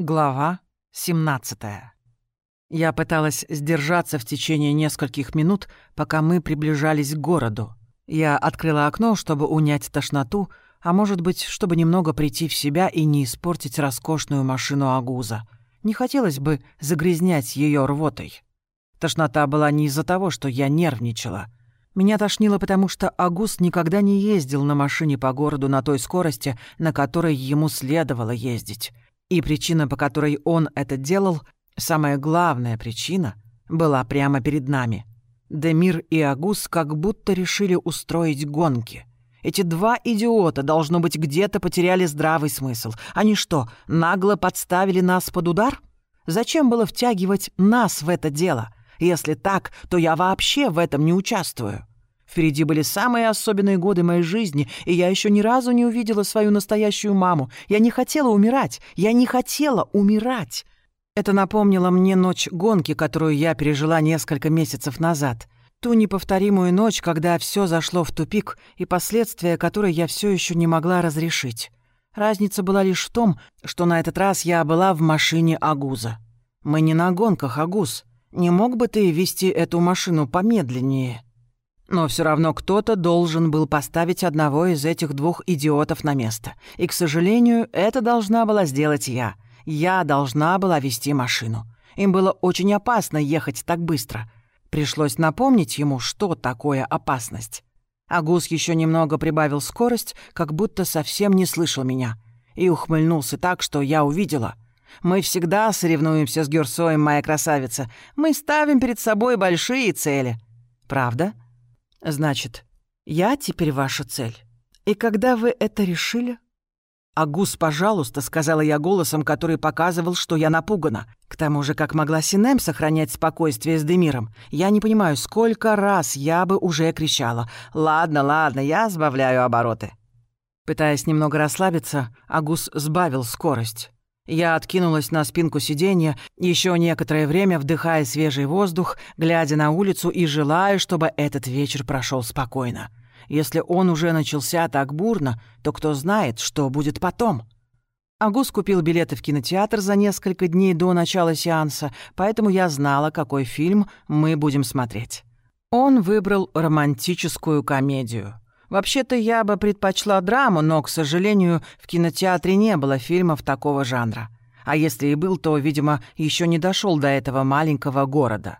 Глава 17 Я пыталась сдержаться в течение нескольких минут, пока мы приближались к городу. Я открыла окно, чтобы унять тошноту, а может быть, чтобы немного прийти в себя и не испортить роскошную машину Агуза. Не хотелось бы загрязнять ее рвотой. Тошнота была не из-за того, что я нервничала. Меня тошнило, потому что Агус никогда не ездил на машине по городу на той скорости, на которой ему следовало ездить. И причина, по которой он это делал, самая главная причина, была прямо перед нами. Демир и Агус как будто решили устроить гонки. Эти два идиота, должно быть, где-то потеряли здравый смысл. Они что, нагло подставили нас под удар? Зачем было втягивать нас в это дело? Если так, то я вообще в этом не участвую. Впереди были самые особенные годы моей жизни, и я еще ни разу не увидела свою настоящую маму. Я не хотела умирать. Я не хотела умирать. Это напомнило мне ночь гонки, которую я пережила несколько месяцев назад. Ту неповторимую ночь, когда все зашло в тупик, и последствия которой я все еще не могла разрешить. Разница была лишь в том, что на этот раз я была в машине Агуза. Мы не на гонках, Агуз. Не мог бы ты вести эту машину помедленнее?» Но все равно кто-то должен был поставить одного из этих двух идиотов на место. И, к сожалению, это должна была сделать я. Я должна была вести машину. Им было очень опасно ехать так быстро. Пришлось напомнить ему, что такое опасность. Агус еще немного прибавил скорость, как будто совсем не слышал меня. И ухмыльнулся так, что я увидела. «Мы всегда соревнуемся с Герсоем, моя красавица. Мы ставим перед собой большие цели». «Правда?» Значит, я теперь ваша цель. И когда вы это решили? «Агус, пожалуйста», — сказала я голосом, который показывал, что я напугана. К тому же, как могла Синем сохранять спокойствие с Демиром? Я не понимаю, сколько раз я бы уже кричала. «Ладно, ладно, я сбавляю обороты». Пытаясь немного расслабиться, Агус сбавил скорость. Я откинулась на спинку сиденья, еще некоторое время вдыхая свежий воздух, глядя на улицу и желая, чтобы этот вечер прошел спокойно. Если он уже начался так бурно, то кто знает, что будет потом. Агус купил билеты в кинотеатр за несколько дней до начала сеанса, поэтому я знала, какой фильм мы будем смотреть. Он выбрал романтическую комедию — Вообще-то я бы предпочла драму, но, к сожалению, в кинотеатре не было фильмов такого жанра. А если и был, то, видимо, еще не дошел до этого маленького города.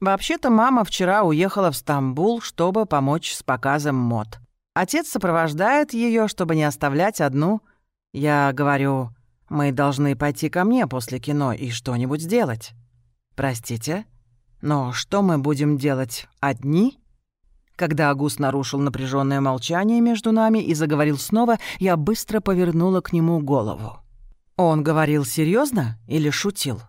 Вообще-то мама вчера уехала в Стамбул, чтобы помочь с показом мод. Отец сопровождает ее, чтобы не оставлять одну. Я говорю, мы должны пойти ко мне после кино и что-нибудь сделать. Простите, но что мы будем делать одни? Когда Агус нарушил напряженное молчание между нами и заговорил снова, я быстро повернула к нему голову. Он говорил серьезно или шутил?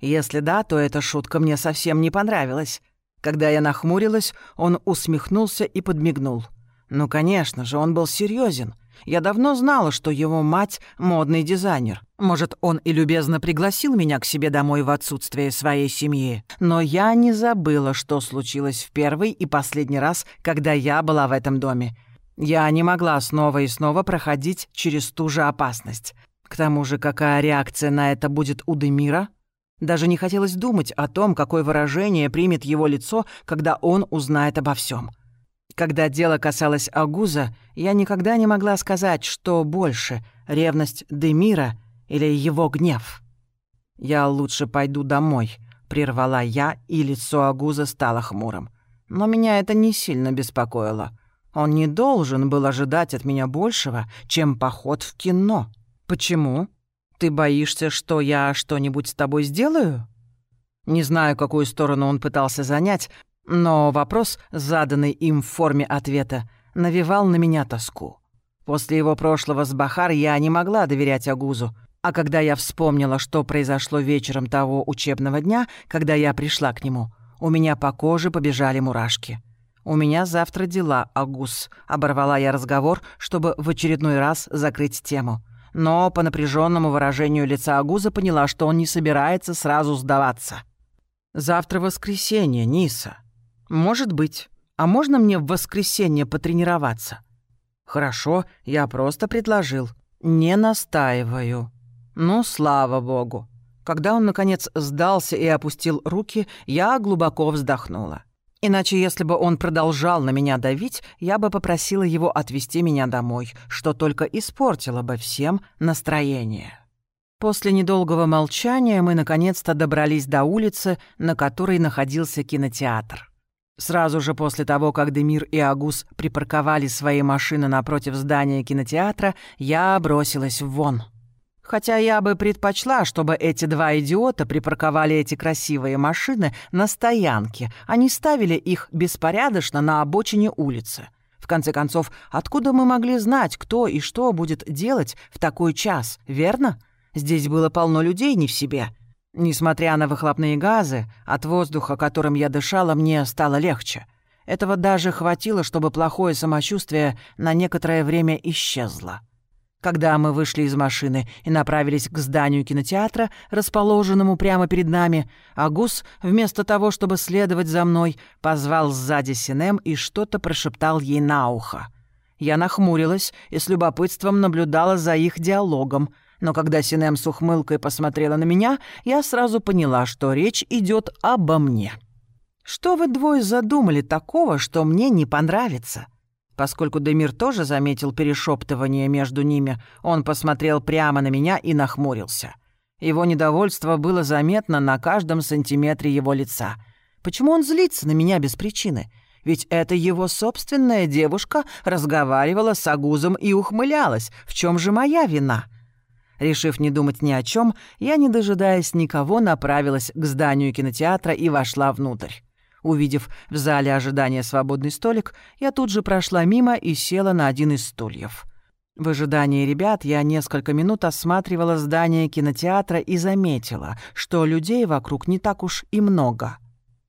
Если да, то эта шутка мне совсем не понравилась. Когда я нахмурилась, он усмехнулся и подмигнул. Ну, конечно же, он был серьезен. Я давно знала, что его мать — модный дизайнер. Может, он и любезно пригласил меня к себе домой в отсутствие своей семьи. Но я не забыла, что случилось в первый и последний раз, когда я была в этом доме. Я не могла снова и снова проходить через ту же опасность. К тому же, какая реакция на это будет у Демира? Даже не хотелось думать о том, какое выражение примет его лицо, когда он узнает обо всем. Когда дело касалось Агуза, я никогда не могла сказать, что больше — ревность Демира или его гнев. «Я лучше пойду домой», — прервала я, и лицо Агуза стало хмурым. Но меня это не сильно беспокоило. Он не должен был ожидать от меня большего, чем поход в кино. Почему? Ты боишься, что я что-нибудь с тобой сделаю? Не знаю, какую сторону он пытался занять, но вопрос, заданный им в форме ответа, навевал на меня тоску. После его прошлого с Бахар я не могла доверять Агузу, а когда я вспомнила, что произошло вечером того учебного дня, когда я пришла к нему, у меня по коже побежали мурашки. «У меня завтра дела, Агуз», — оборвала я разговор, чтобы в очередной раз закрыть тему. Но по напряженному выражению лица Агуза поняла, что он не собирается сразу сдаваться. «Завтра воскресенье, Ниса. «Может быть. А можно мне в воскресенье потренироваться?» «Хорошо, я просто предложил. Не настаиваю». Ну, слава богу. Когда он, наконец, сдался и опустил руки, я глубоко вздохнула. Иначе, если бы он продолжал на меня давить, я бы попросила его отвезти меня домой, что только испортило бы всем настроение. После недолгого молчания мы наконец-то добрались до улицы, на которой находился кинотеатр. Сразу же после того, как Демир и Агус припарковали свои машины напротив здания кинотеатра, я бросилась вон. Хотя я бы предпочла, чтобы эти два идиота припарковали эти красивые машины на стоянке, а не ставили их беспорядочно на обочине улицы. В конце концов, откуда мы могли знать, кто и что будет делать в такой час, верно? Здесь было полно людей не в себе. Несмотря на выхлопные газы, от воздуха, которым я дышала, мне стало легче. Этого даже хватило, чтобы плохое самочувствие на некоторое время исчезло. Когда мы вышли из машины и направились к зданию кинотеатра, расположенному прямо перед нами, Агус, вместо того, чтобы следовать за мной, позвал сзади Синем и что-то прошептал ей на ухо. Я нахмурилась и с любопытством наблюдала за их диалогом, но когда Синем с ухмылкой посмотрела на меня, я сразу поняла, что речь идет обо мне. «Что вы двое задумали такого, что мне не понравится?» Поскольку Демир тоже заметил перешептывание между ними, он посмотрел прямо на меня и нахмурился. Его недовольство было заметно на каждом сантиметре его лица. Почему он злится на меня без причины? Ведь это его собственная девушка разговаривала с Агузом и ухмылялась. В чем же моя вина? Решив не думать ни о чем, я, не дожидаясь никого, направилась к зданию кинотеатра и вошла внутрь. Увидев в зале ожидания свободный столик, я тут же прошла мимо и села на один из стульев. В ожидании ребят я несколько минут осматривала здание кинотеатра и заметила, что людей вокруг не так уж и много.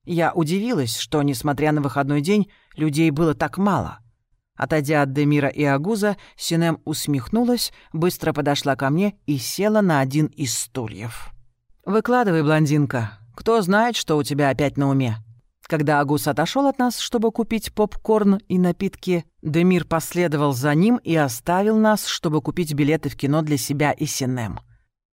Я удивилась, что, несмотря на выходной день, людей было так мало. Отойдя от Демира и Агуза, Синем усмехнулась, быстро подошла ко мне и села на один из стульев. «Выкладывай, блондинка. Кто знает, что у тебя опять на уме?» Когда Агус отошел от нас, чтобы купить попкорн и напитки, Демир последовал за ним и оставил нас, чтобы купить билеты в кино для себя и Синем.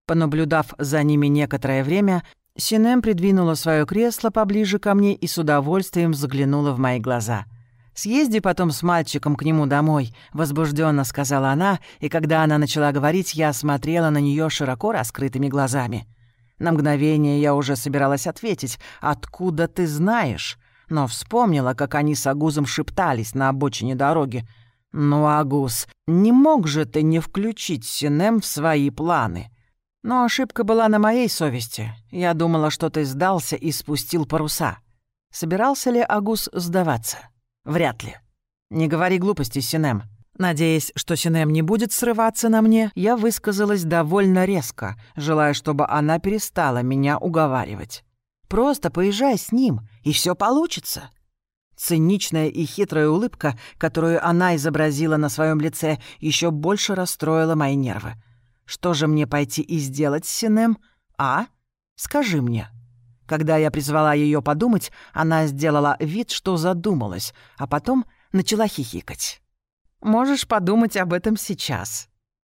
Понаблюдав за ними некоторое время, Синем придвинула свое кресло поближе ко мне и с удовольствием заглянула в мои глаза. «Съезди потом с мальчиком к нему домой», — возбужденно сказала она, и когда она начала говорить, я смотрела на нее широко раскрытыми глазами. На мгновение я уже собиралась ответить «Откуда ты знаешь?» но вспомнила, как они с Агузом шептались на обочине дороги. «Ну, Агуз, не мог же ты не включить Синем в свои планы?» Но ошибка была на моей совести. Я думала, что ты сдался и спустил паруса. Собирался ли Агус сдаваться? Вряд ли. Не говори глупости, Синем. Надеясь, что Синем не будет срываться на мне, я высказалась довольно резко, желая, чтобы она перестала меня уговаривать. «Просто поезжай с ним, и все получится». Циничная и хитрая улыбка, которую она изобразила на своем лице, еще больше расстроила мои нервы. «Что же мне пойти и сделать с Синем? А? Скажи мне». Когда я призвала ее подумать, она сделала вид, что задумалась, а потом начала хихикать. Можешь подумать об этом сейчас».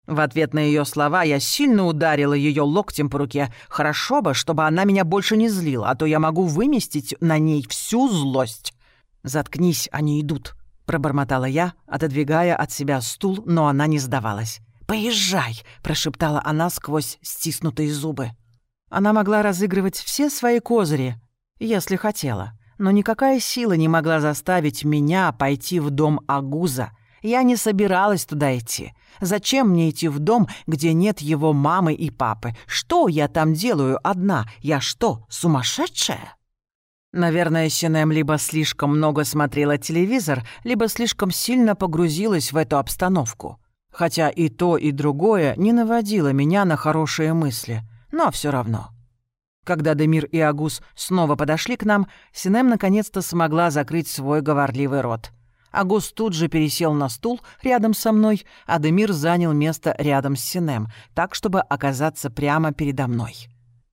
В ответ на ее слова я сильно ударила ее локтем по руке. Хорошо бы, чтобы она меня больше не злила, а то я могу выместить на ней всю злость. «Заткнись, они идут», — пробормотала я, отодвигая от себя стул, но она не сдавалась. «Поезжай», — прошептала она сквозь стиснутые зубы. Она могла разыгрывать все свои козыри, если хотела, но никакая сила не могла заставить меня пойти в дом Агуза — я не собиралась туда идти. Зачем мне идти в дом, где нет его мамы и папы? Что я там делаю одна? Я что, сумасшедшая? Наверное, Синем либо слишком много смотрела телевизор, либо слишком сильно погрузилась в эту обстановку. Хотя и то, и другое не наводило меня на хорошие мысли. Но все равно. Когда Демир и Агус снова подошли к нам, Синем наконец-то смогла закрыть свой говорливый рот — Агус тут же пересел на стул рядом со мной, а Демир занял место рядом с Синем, так, чтобы оказаться прямо передо мной.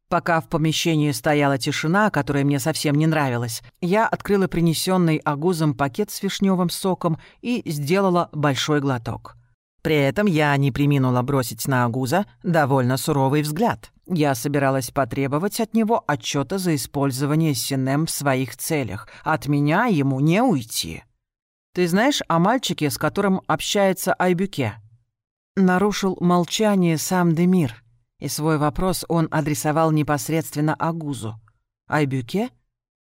Пока в помещении стояла тишина, которая мне совсем не нравилась, я открыла принесенный Агузом пакет с вишневым соком и сделала большой глоток. При этом я не приминула бросить на Агуза довольно суровый взгляд. Я собиралась потребовать от него отчета за использование Синем в своих целях. От меня ему не уйти. «Ты знаешь о мальчике, с которым общается Айбюке?» Нарушил молчание сам Демир, и свой вопрос он адресовал непосредственно Агузу. «Айбюке?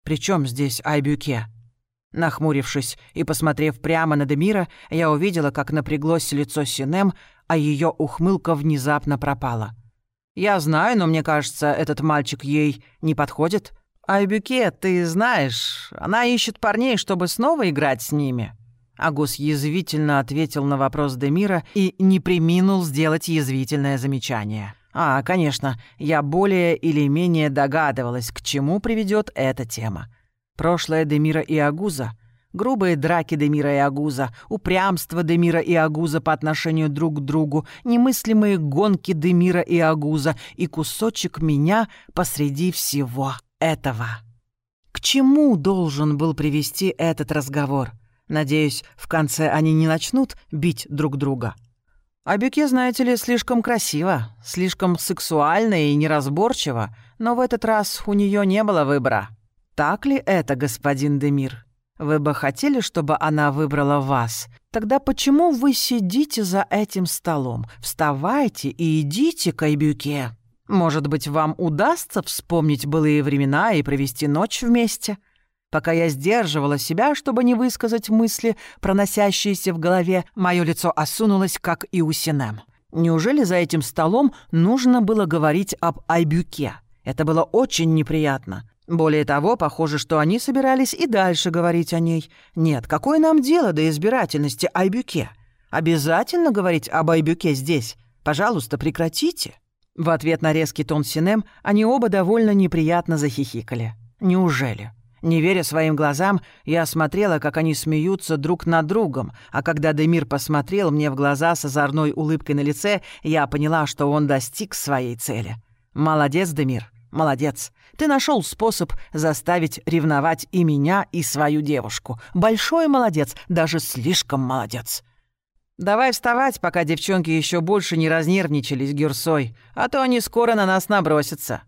Причем здесь Айбюке?» Нахмурившись и посмотрев прямо на Демира, я увидела, как напряглось лицо Синем, а ее ухмылка внезапно пропала. «Я знаю, но мне кажется, этот мальчик ей не подходит. Айбюке, ты знаешь, она ищет парней, чтобы снова играть с ними». Агус язвительно ответил на вопрос Демира и не приминул сделать язвительное замечание. «А, конечно, я более или менее догадывалась, к чему приведет эта тема. Прошлое Демира и Агуза, грубые драки Демира и Агуза, упрямство Демира и Агуза по отношению друг к другу, немыслимые гонки Демира и Агуза и кусочек меня посреди всего этого. К чему должен был привести этот разговор? Надеюсь, в конце они не начнут бить друг друга. А Бюке, знаете ли, слишком красиво, слишком сексуально и неразборчиво, но в этот раз у нее не было выбора. Так ли это, господин Демир? Вы бы хотели, чтобы она выбрала вас? Тогда почему вы сидите за этим столом? Вставайте и идите к Айбюке. Может быть, вам удастся вспомнить былые времена и провести ночь вместе? Пока я сдерживала себя, чтобы не высказать мысли, проносящиеся в голове, мое лицо осунулось, как и у Синем. Неужели за этим столом нужно было говорить об Айбюке? Это было очень неприятно. Более того, похоже, что они собирались и дальше говорить о ней. Нет, какое нам дело до избирательности Айбюке? Обязательно говорить об Айбюке здесь? Пожалуйста, прекратите». В ответ на резкий тон Синем они оба довольно неприятно захихикали. «Неужели?» Не веря своим глазам, я смотрела, как они смеются друг над другом, а когда Демир посмотрел мне в глаза с озорной улыбкой на лице, я поняла, что он достиг своей цели. «Молодец, Демир, молодец. Ты нашел способ заставить ревновать и меня, и свою девушку. Большой молодец, даже слишком молодец. Давай вставать, пока девчонки еще больше не разнервничались Гюрсой, а то они скоро на нас набросятся.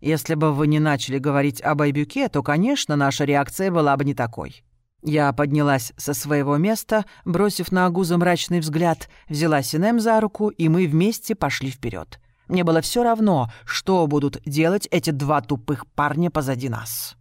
Если бы вы не начали говорить об Айбюке, то, конечно, наша реакция была бы не такой. Я поднялась со своего места, бросив на Агуза мрачный взгляд, взяла Синем за руку, и мы вместе пошли вперед. Мне было все равно, что будут делать эти два тупых парня позади нас.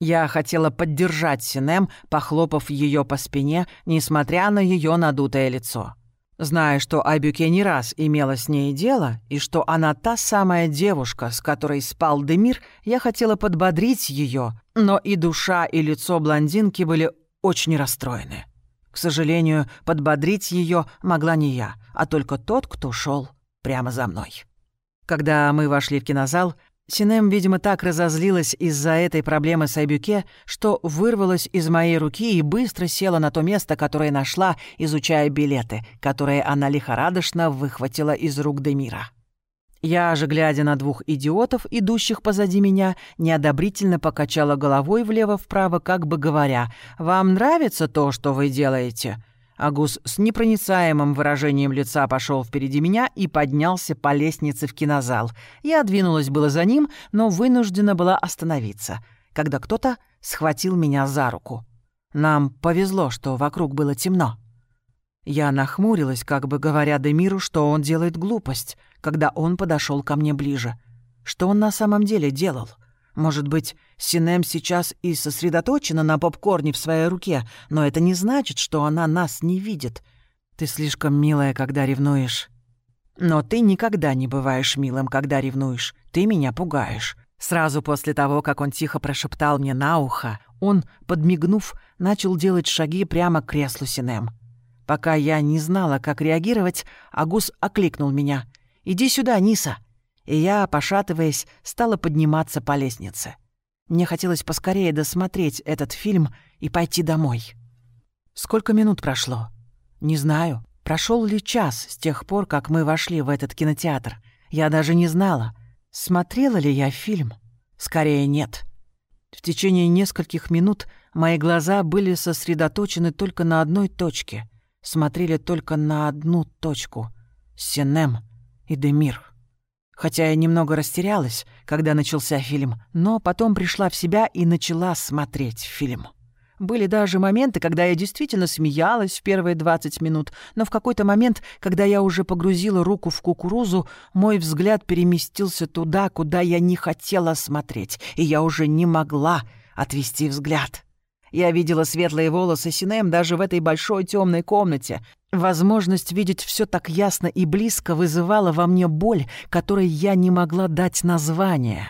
Я хотела поддержать Синем, похлопав ее по спине, несмотря на ее надутое лицо. Зная, что Айбюке не раз имела с ней дело, и что она та самая девушка, с которой спал Демир, я хотела подбодрить ее, но и душа, и лицо блондинки были очень расстроены. К сожалению, подбодрить ее могла не я, а только тот, кто шел прямо за мной. Когда мы вошли в кинозал, Синем, видимо, так разозлилась из-за этой проблемы с Айбюке, что вырвалась из моей руки и быстро села на то место, которое нашла, изучая билеты, которые она лихорадочно выхватила из рук Демира. Я же, глядя на двух идиотов, идущих позади меня, неодобрительно покачала головой влево-вправо, как бы говоря, «Вам нравится то, что вы делаете?» Агус с непроницаемым выражением лица пошел впереди меня и поднялся по лестнице в кинозал. Я двинулась было за ним, но вынуждена была остановиться, когда кто-то схватил меня за руку. Нам повезло, что вокруг было темно. Я нахмурилась, как бы говоря Демиру, что он делает глупость, когда он подошел ко мне ближе. Что он на самом деле делал? Может быть, Синем сейчас и сосредоточена на попкорне в своей руке, но это не значит, что она нас не видит. Ты слишком милая, когда ревнуешь. Но ты никогда не бываешь милым, когда ревнуешь. Ты меня пугаешь. Сразу после того, как он тихо прошептал мне на ухо, он, подмигнув, начал делать шаги прямо к креслу Синем. Пока я не знала, как реагировать, Агус окликнул меня. «Иди сюда, Ниса!» и я, пошатываясь, стала подниматься по лестнице. Мне хотелось поскорее досмотреть этот фильм и пойти домой. Сколько минут прошло? Не знаю. Прошел ли час с тех пор, как мы вошли в этот кинотеатр? Я даже не знала, смотрела ли я фильм. Скорее, нет. В течение нескольких минут мои глаза были сосредоточены только на одной точке. смотрели только на одну точку — Синем и Демир. Хотя я немного растерялась, когда начался фильм, но потом пришла в себя и начала смотреть фильм. Были даже моменты, когда я действительно смеялась в первые 20 минут, но в какой-то момент, когда я уже погрузила руку в кукурузу, мой взгляд переместился туда, куда я не хотела смотреть, и я уже не могла отвести взгляд. Я видела светлые волосы Синем даже в этой большой темной комнате. Возможность видеть все так ясно и близко вызывала во мне боль, которой я не могла дать название.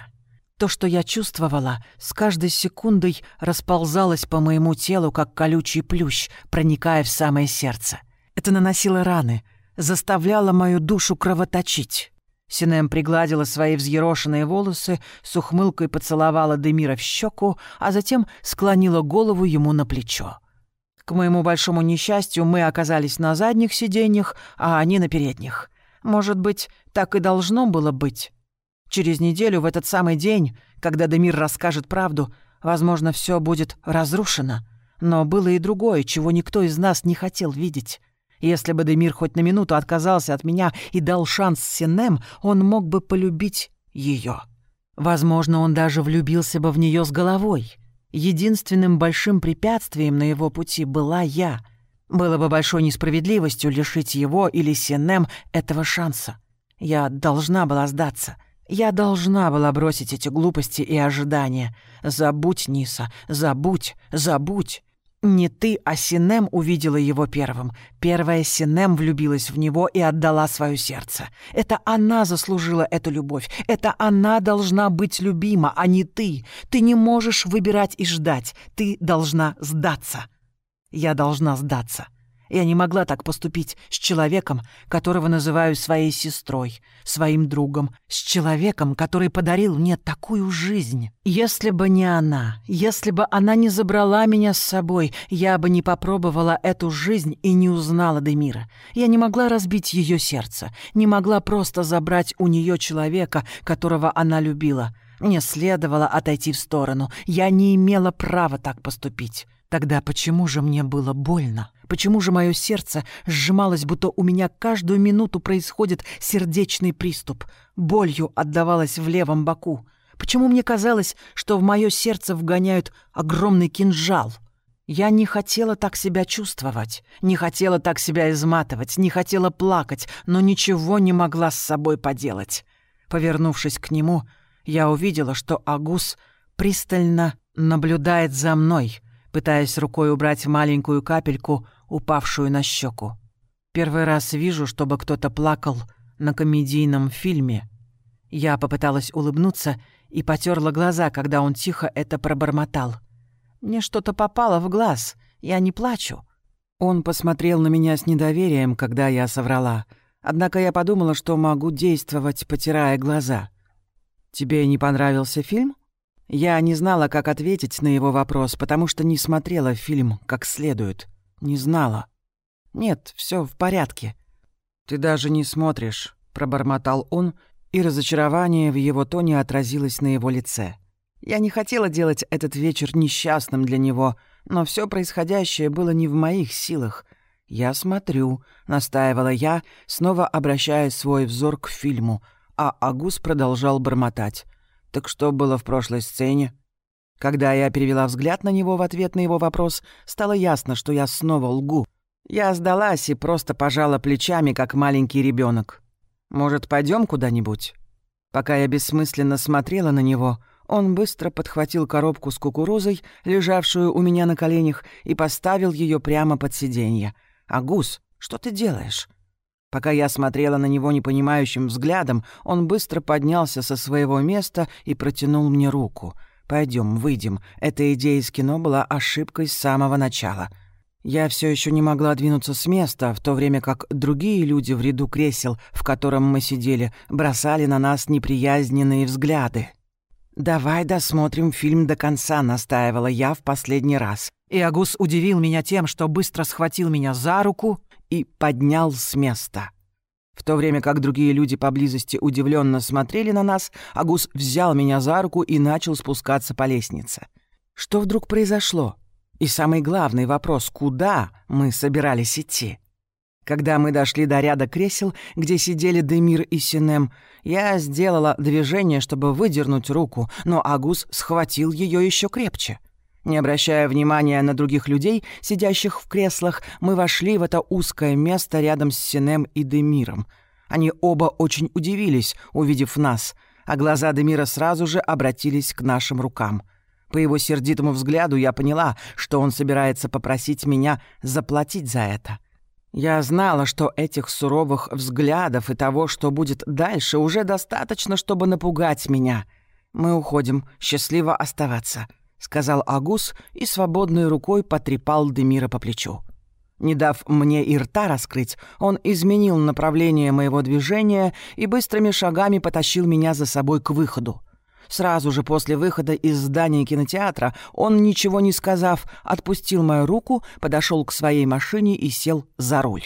То, что я чувствовала, с каждой секундой расползалось по моему телу, как колючий плющ, проникая в самое сердце. Это наносило раны, заставляло мою душу кровоточить. Синем пригладила свои взъерошенные волосы, с ухмылкой поцеловала Демира в щеку, а затем склонила голову ему на плечо. К моему большому несчастью, мы оказались на задних сиденьях, а они на передних. Может быть, так и должно было быть. Через неделю, в этот самый день, когда Демир расскажет правду, возможно, все будет разрушено. Но было и другое, чего никто из нас не хотел видеть. Если бы Демир хоть на минуту отказался от меня и дал шанс Синем, он мог бы полюбить ее. Возможно, он даже влюбился бы в нее с головой. Единственным большим препятствием на его пути была я. Было бы большой несправедливостью лишить его или Синем этого шанса. Я должна была сдаться — я должна была бросить эти глупости и ожидания. Забудь, Ниса, забудь, забудь. Не ты, а Синем увидела его первым. Первая Синем влюбилась в него и отдала свое сердце. Это она заслужила эту любовь. Это она должна быть любима, а не ты. Ты не можешь выбирать и ждать. Ты должна сдаться. Я должна сдаться. Я не могла так поступить с человеком, которого называю своей сестрой, своим другом, с человеком, который подарил мне такую жизнь. Если бы не она, если бы она не забрала меня с собой, я бы не попробовала эту жизнь и не узнала Демира. Я не могла разбить ее сердце, не могла просто забрать у нее человека, которого она любила. Мне следовало отойти в сторону. Я не имела права так поступить. Тогда почему же мне было больно? Почему же мое сердце сжималось, будто у меня каждую минуту происходит сердечный приступ? Болью отдавалось в левом боку. Почему мне казалось, что в мое сердце вгоняют огромный кинжал? Я не хотела так себя чувствовать, не хотела так себя изматывать, не хотела плакать, но ничего не могла с собой поделать. Повернувшись к нему, я увидела, что Агус пристально наблюдает за мной, пытаясь рукой убрать маленькую капельку упавшую на щеку. Первый раз вижу, чтобы кто-то плакал на комедийном фильме. Я попыталась улыбнуться и потерла глаза, когда он тихо это пробормотал. «Мне что-то попало в глаз. Я не плачу». Он посмотрел на меня с недоверием, когда я соврала. Однако я подумала, что могу действовать, потирая глаза. «Тебе не понравился фильм?» Я не знала, как ответить на его вопрос, потому что не смотрела фильм как следует. Не знала. Нет, все в порядке. Ты даже не смотришь, пробормотал он, и разочарование в его тоне отразилось на его лице. Я не хотела делать этот вечер несчастным для него, но все происходящее было не в моих силах. Я смотрю, настаивала я, снова обращая свой взор к фильму, а Агус продолжал бормотать. Так что было в прошлой сцене? Когда я перевела взгляд на него в ответ на его вопрос, стало ясно, что я снова лгу. Я сдалась и просто пожала плечами, как маленький ребенок. «Может, пойдем куда-нибудь?» Пока я бессмысленно смотрела на него, он быстро подхватил коробку с кукурузой, лежавшую у меня на коленях, и поставил ее прямо под сиденье. «Агус, что ты делаешь?» Пока я смотрела на него непонимающим взглядом, он быстро поднялся со своего места и протянул мне руку — Пойдем, выйдем. Эта идея из кино была ошибкой с самого начала. Я все еще не могла двинуться с места, в то время как другие люди в ряду кресел, в котором мы сидели, бросали на нас неприязненные взгляды. «Давай досмотрим фильм до конца», — настаивала я в последний раз. И Агус удивил меня тем, что быстро схватил меня за руку и поднял с места. В то время как другие люди поблизости удивленно смотрели на нас, Агус взял меня за руку и начал спускаться по лестнице. Что вдруг произошло? И самый главный вопрос — куда мы собирались идти? Когда мы дошли до ряда кресел, где сидели Демир и Синем, я сделала движение, чтобы выдернуть руку, но Агус схватил ее еще крепче. Не обращая внимания на других людей, сидящих в креслах, мы вошли в это узкое место рядом с Синем и Демиром. Они оба очень удивились, увидев нас, а глаза Демира сразу же обратились к нашим рукам. По его сердитому взгляду я поняла, что он собирается попросить меня заплатить за это — я знала, что этих суровых взглядов и того, что будет дальше, уже достаточно, чтобы напугать меня. Мы уходим, счастливо оставаться», — сказал Агус и свободной рукой потрепал Демира по плечу. Не дав мне и рта раскрыть, он изменил направление моего движения и быстрыми шагами потащил меня за собой к выходу. Сразу же после выхода из здания кинотеатра он, ничего не сказав, отпустил мою руку, подошел к своей машине и сел за руль.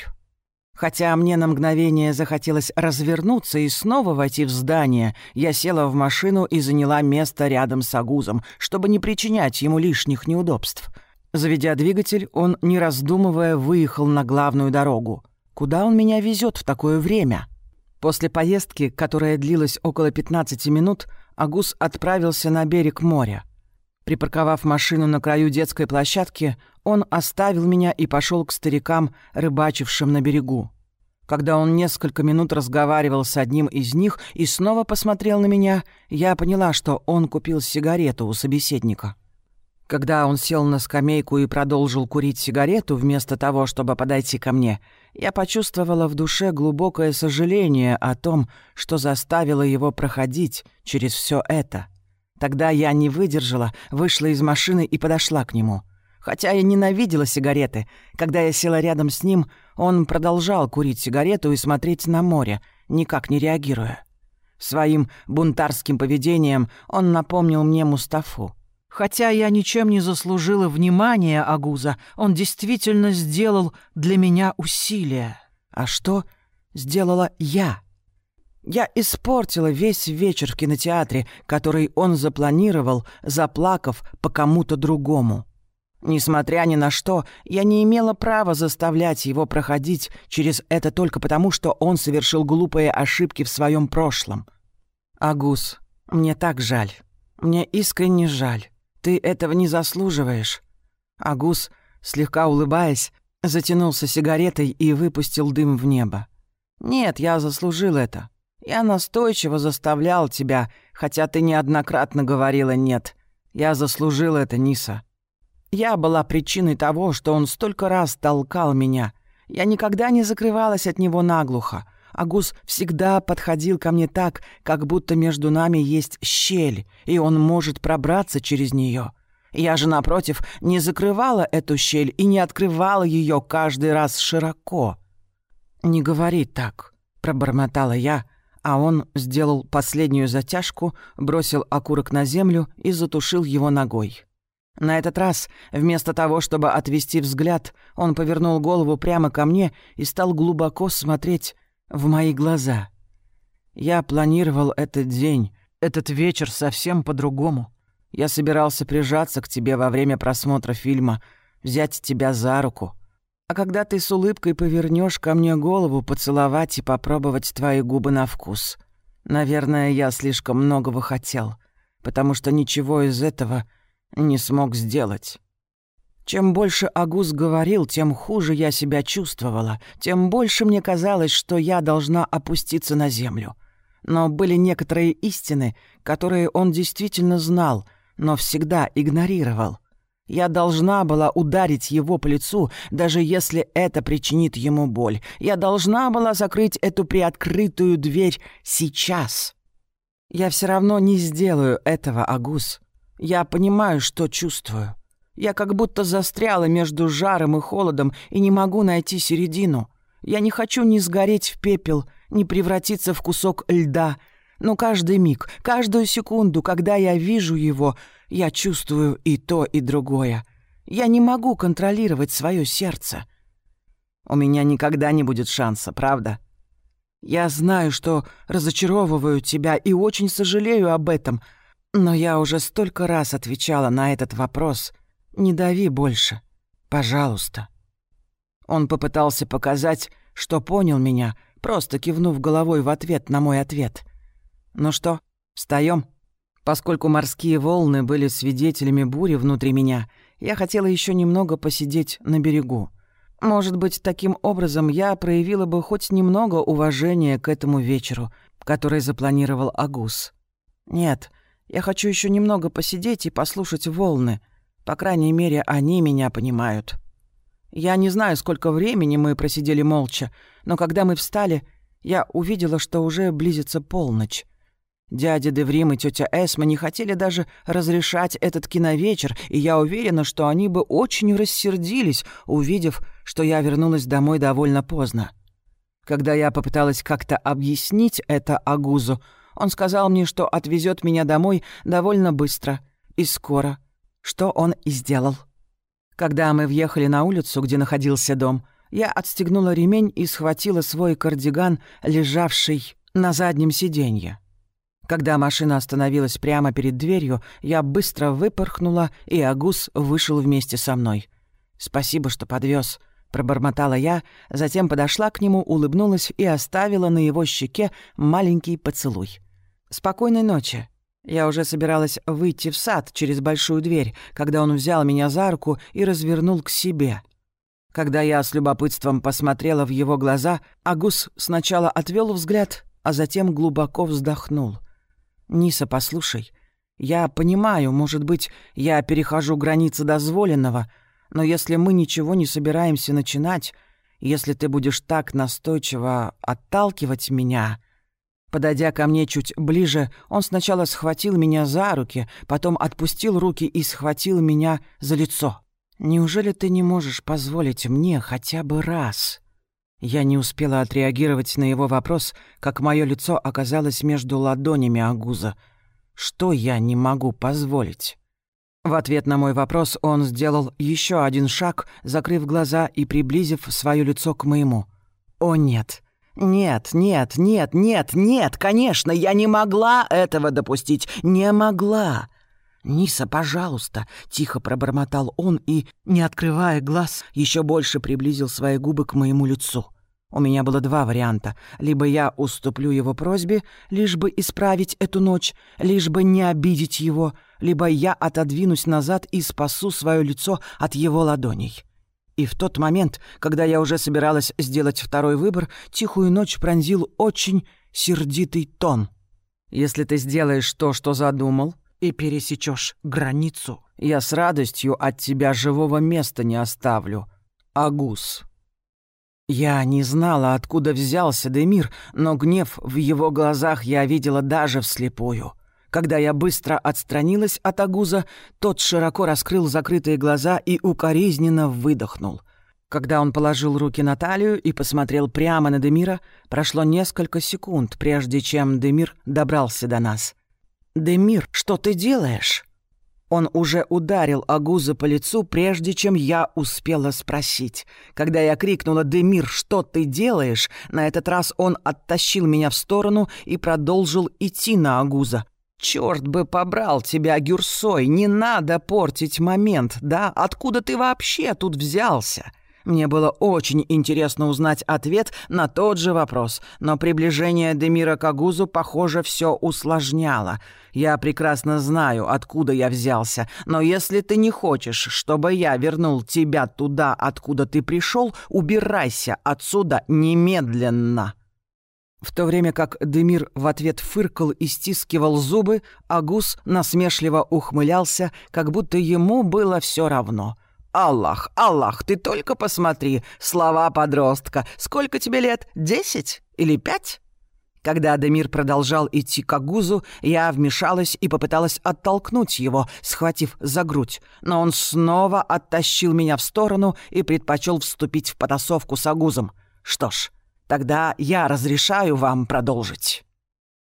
Хотя мне на мгновение захотелось развернуться и снова войти в здание, я села в машину и заняла место рядом с Агузом, чтобы не причинять ему лишних неудобств. Заведя двигатель, он, не раздумывая, выехал на главную дорогу. Куда он меня везет в такое время? После поездки, которая длилась около 15 минут, Агус отправился на берег моря. Припарковав машину на краю детской площадки, он оставил меня и пошел к старикам, рыбачившим на берегу. Когда он несколько минут разговаривал с одним из них и снова посмотрел на меня, я поняла, что он купил сигарету у собеседника. Когда он сел на скамейку и продолжил курить сигарету вместо того, чтобы подойти ко мне, я почувствовала в душе глубокое сожаление о том, что заставило его проходить через все это. Тогда я не выдержала, вышла из машины и подошла к нему. Хотя я ненавидела сигареты, когда я села рядом с ним, он продолжал курить сигарету и смотреть на море, никак не реагируя. Своим бунтарским поведением он напомнил мне Мустафу. Хотя я ничем не заслужила внимания Агуза, он действительно сделал для меня усилие. А что сделала я? Я испортила весь вечер в кинотеатре, который он запланировал, заплакав по кому-то другому. Несмотря ни на что, я не имела права заставлять его проходить через это только потому, что он совершил глупые ошибки в своем прошлом. Агус, мне так жаль. Мне искренне жаль. Ты этого не заслуживаешь». Агус, слегка улыбаясь, затянулся сигаретой и выпустил дым в небо. «Нет, я заслужил это. Я настойчиво заставлял тебя, хотя ты неоднократно говорила «нет». Я заслужил это, Ниса. Я была причиной того, что он столько раз толкал меня. Я никогда не закрывалась от него наглухо. Агус всегда подходил ко мне так, как будто между нами есть щель, и он может пробраться через нее. Я же, напротив, не закрывала эту щель и не открывала ее каждый раз широко. «Не говори так», — пробормотала я, а он сделал последнюю затяжку, бросил окурок на землю и затушил его ногой. На этот раз, вместо того, чтобы отвести взгляд, он повернул голову прямо ко мне и стал глубоко смотреть в мои глаза. Я планировал этот день, этот вечер совсем по-другому. Я собирался прижаться к тебе во время просмотра фильма, взять тебя за руку. А когда ты с улыбкой повернешь ко мне голову, поцеловать и попробовать твои губы на вкус. Наверное, я слишком многого хотел, потому что ничего из этого не смог сделать. Чем больше Агус говорил, тем хуже я себя чувствовала, тем больше мне казалось, что я должна опуститься на землю. Но были некоторые истины, которые он действительно знал, но всегда игнорировал. Я должна была ударить его по лицу, даже если это причинит ему боль. Я должна была закрыть эту приоткрытую дверь сейчас. Я все равно не сделаю этого, Агус. Я понимаю, что чувствую. Я как будто застряла между жаром и холодом и не могу найти середину. Я не хочу ни сгореть в пепел, ни превратиться в кусок льда. Но каждый миг, каждую секунду, когда я вижу его, я чувствую и то, и другое. Я не могу контролировать свое сердце. У меня никогда не будет шанса, правда? Я знаю, что разочаровываю тебя и очень сожалею об этом, но я уже столько раз отвечала на этот вопрос — Не дави больше. Пожалуйста». Он попытался показать, что понял меня, просто кивнув головой в ответ на мой ответ. «Ну что, встаем? Поскольку морские волны были свидетелями бури внутри меня, я хотела еще немного посидеть на берегу. Может быть, таким образом я проявила бы хоть немного уважения к этому вечеру, который запланировал Агус. Нет, я хочу еще немного посидеть и послушать волны. По крайней мере, они меня понимают. Я не знаю, сколько времени мы просидели молча, но когда мы встали, я увидела, что уже близится полночь. Дядя Деврим и тетя Эсма не хотели даже разрешать этот киновечер, и я уверена, что они бы очень рассердились, увидев, что я вернулась домой довольно поздно. Когда я попыталась как-то объяснить это Агузу, он сказал мне, что отвезет меня домой довольно быстро и скоро, что он и сделал. Когда мы въехали на улицу, где находился дом, я отстегнула ремень и схватила свой кардиган, лежавший на заднем сиденье. Когда машина остановилась прямо перед дверью, я быстро выпорхнула, и Агус вышел вместе со мной. «Спасибо, что подвез, пробормотала я, затем подошла к нему, улыбнулась и оставила на его щеке маленький поцелуй. «Спокойной ночи», я уже собиралась выйти в сад через большую дверь, когда он взял меня за руку и развернул к себе. Когда я с любопытством посмотрела в его глаза, Агус сначала отвел взгляд, а затем глубоко вздохнул. «Ниса, послушай, я понимаю, может быть, я перехожу границы дозволенного, но если мы ничего не собираемся начинать, если ты будешь так настойчиво отталкивать меня...» Подойдя ко мне чуть ближе, он сначала схватил меня за руки, потом отпустил руки и схватил меня за лицо. «Неужели ты не можешь позволить мне хотя бы раз?» Я не успела отреагировать на его вопрос, как мое лицо оказалось между ладонями Агуза. «Что я не могу позволить?» В ответ на мой вопрос он сделал еще один шаг, закрыв глаза и приблизив свое лицо к моему. «О нет!» «Нет, нет, нет, нет, нет, конечно, я не могла этого допустить, не могла!» «Ниса, пожалуйста!» — тихо пробормотал он и, не открывая глаз, еще больше приблизил свои губы к моему лицу. У меня было два варианта. Либо я уступлю его просьбе, лишь бы исправить эту ночь, лишь бы не обидеть его, либо я отодвинусь назад и спасу свое лицо от его ладоней. И в тот момент, когда я уже собиралась сделать второй выбор, тихую ночь пронзил очень сердитый тон. «Если ты сделаешь то, что задумал, и пересечешь границу, я с радостью от тебя живого места не оставлю. Агус». Я не знала, откуда взялся Демир, но гнев в его глазах я видела даже вслепую — когда я быстро отстранилась от Агуза, тот широко раскрыл закрытые глаза и укоризненно выдохнул. Когда он положил руки на талию и посмотрел прямо на Демира, прошло несколько секунд, прежде чем Демир добрался до нас. «Демир, что ты делаешь?» Он уже ударил Агуза по лицу, прежде чем я успела спросить. Когда я крикнула «Демир, что ты делаешь?», на этот раз он оттащил меня в сторону и продолжил идти на Агуза. «Черт бы побрал тебя, Гюрсой, не надо портить момент, да? Откуда ты вообще тут взялся?» Мне было очень интересно узнать ответ на тот же вопрос, но приближение Демира к Агузу, похоже, все усложняло. Я прекрасно знаю, откуда я взялся, но если ты не хочешь, чтобы я вернул тебя туда, откуда ты пришел, убирайся отсюда немедленно». В то время как Демир в ответ фыркал и стискивал зубы, Агус насмешливо ухмылялся, как будто ему было все равно. «Аллах, Аллах, ты только посмотри, слова подростка. Сколько тебе лет? Десять? Или пять?» Когда Демир продолжал идти к Агузу, я вмешалась и попыталась оттолкнуть его, схватив за грудь. Но он снова оттащил меня в сторону и предпочел вступить в потасовку с Агузом. Что ж, Тогда я разрешаю вам продолжить.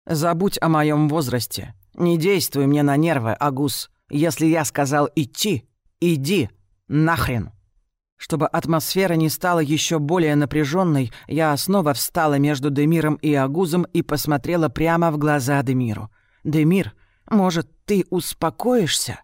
Забудь о моем возрасте. Не действуй мне на нервы, Агус. Если я сказал идти, иди нахрен. Чтобы атмосфера не стала еще более напряженной, я снова встала между Демиром и Агузом и посмотрела прямо в глаза Демиру. «Демир, может, ты успокоишься?»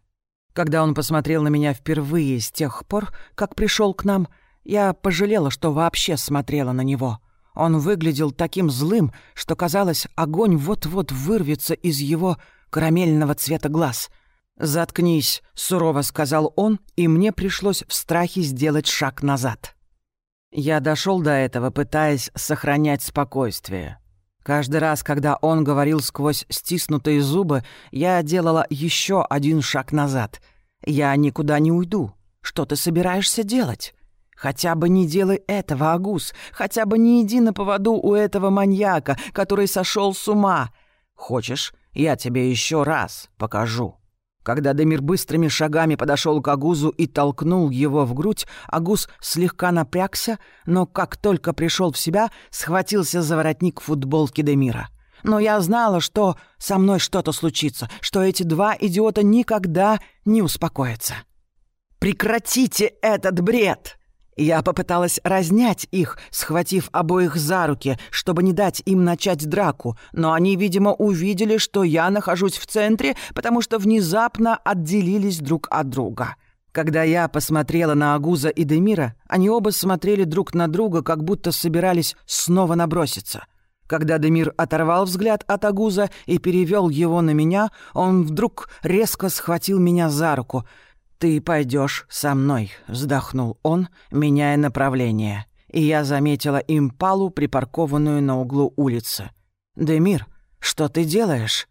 Когда он посмотрел на меня впервые с тех пор, как пришел к нам, я пожалела, что вообще смотрела на него. Он выглядел таким злым, что казалось, огонь вот-вот вырвется из его карамельного цвета глаз. «Заткнись», — сурово сказал он, и мне пришлось в страхе сделать шаг назад. Я дошел до этого, пытаясь сохранять спокойствие. Каждый раз, когда он говорил сквозь стиснутые зубы, я делала еще один шаг назад. «Я никуда не уйду. Что ты собираешься делать?» «Хотя бы не делай этого, Агус. Хотя бы не иди на поводу у этого маньяка, который сошел с ума. Хочешь, я тебе еще раз покажу». Когда Демир быстрыми шагами подошел к Агузу и толкнул его в грудь, Агуз слегка напрягся, но как только пришел в себя, схватился за воротник футболки Демира. Но я знала, что со мной что-то случится, что эти два идиота никогда не успокоятся. «Прекратите этот бред!» Я попыталась разнять их, схватив обоих за руки, чтобы не дать им начать драку, но они, видимо, увидели, что я нахожусь в центре, потому что внезапно отделились друг от друга. Когда я посмотрела на Агуза и Демира, они оба смотрели друг на друга, как будто собирались снова наброситься. Когда Демир оторвал взгляд от Агуза и перевел его на меня, он вдруг резко схватил меня за руку — «Ты пойдешь со мной», — вздохнул он, меняя направление. И я заметила импалу, припаркованную на углу улицы. «Демир, что ты делаешь?»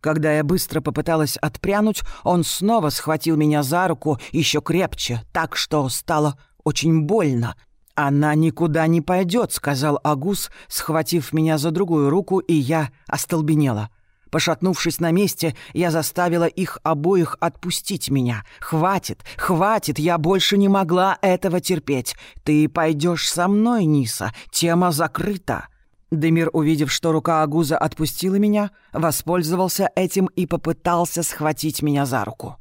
Когда я быстро попыталась отпрянуть, он снова схватил меня за руку еще крепче, так что стало очень больно. «Она никуда не пойдет», — сказал Агус, схватив меня за другую руку, и я остолбенела. Пошатнувшись на месте, я заставила их обоих отпустить меня. «Хватит, хватит, я больше не могла этого терпеть. Ты пойдешь со мной, Ниса, тема закрыта». Демир, увидев, что рука Агуза отпустила меня, воспользовался этим и попытался схватить меня за руку.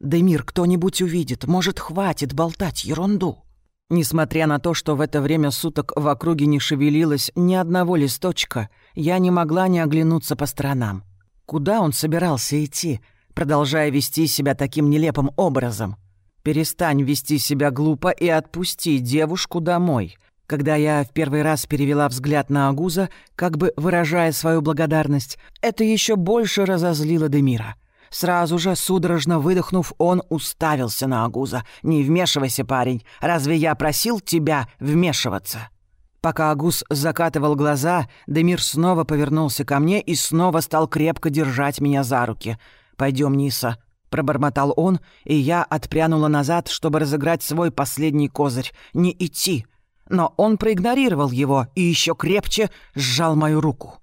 «Демир, кто-нибудь увидит, может, хватит болтать ерунду». Несмотря на то, что в это время суток в округе не шевелилось ни одного листочка, я не могла не оглянуться по сторонам. Куда он собирался идти, продолжая вести себя таким нелепым образом? Перестань вести себя глупо и отпусти девушку домой. Когда я в первый раз перевела взгляд на Агуза, как бы выражая свою благодарность, это еще больше разозлило Демира — Сразу же, судорожно выдохнув, он уставился на Агуза. «Не вмешивайся, парень. Разве я просил тебя вмешиваться?» Пока Агуз закатывал глаза, Демир снова повернулся ко мне и снова стал крепко держать меня за руки. «Пойдем, Ниса», — пробормотал он, и я отпрянула назад, чтобы разыграть свой последний козырь — не идти. Но он проигнорировал его и еще крепче сжал мою руку.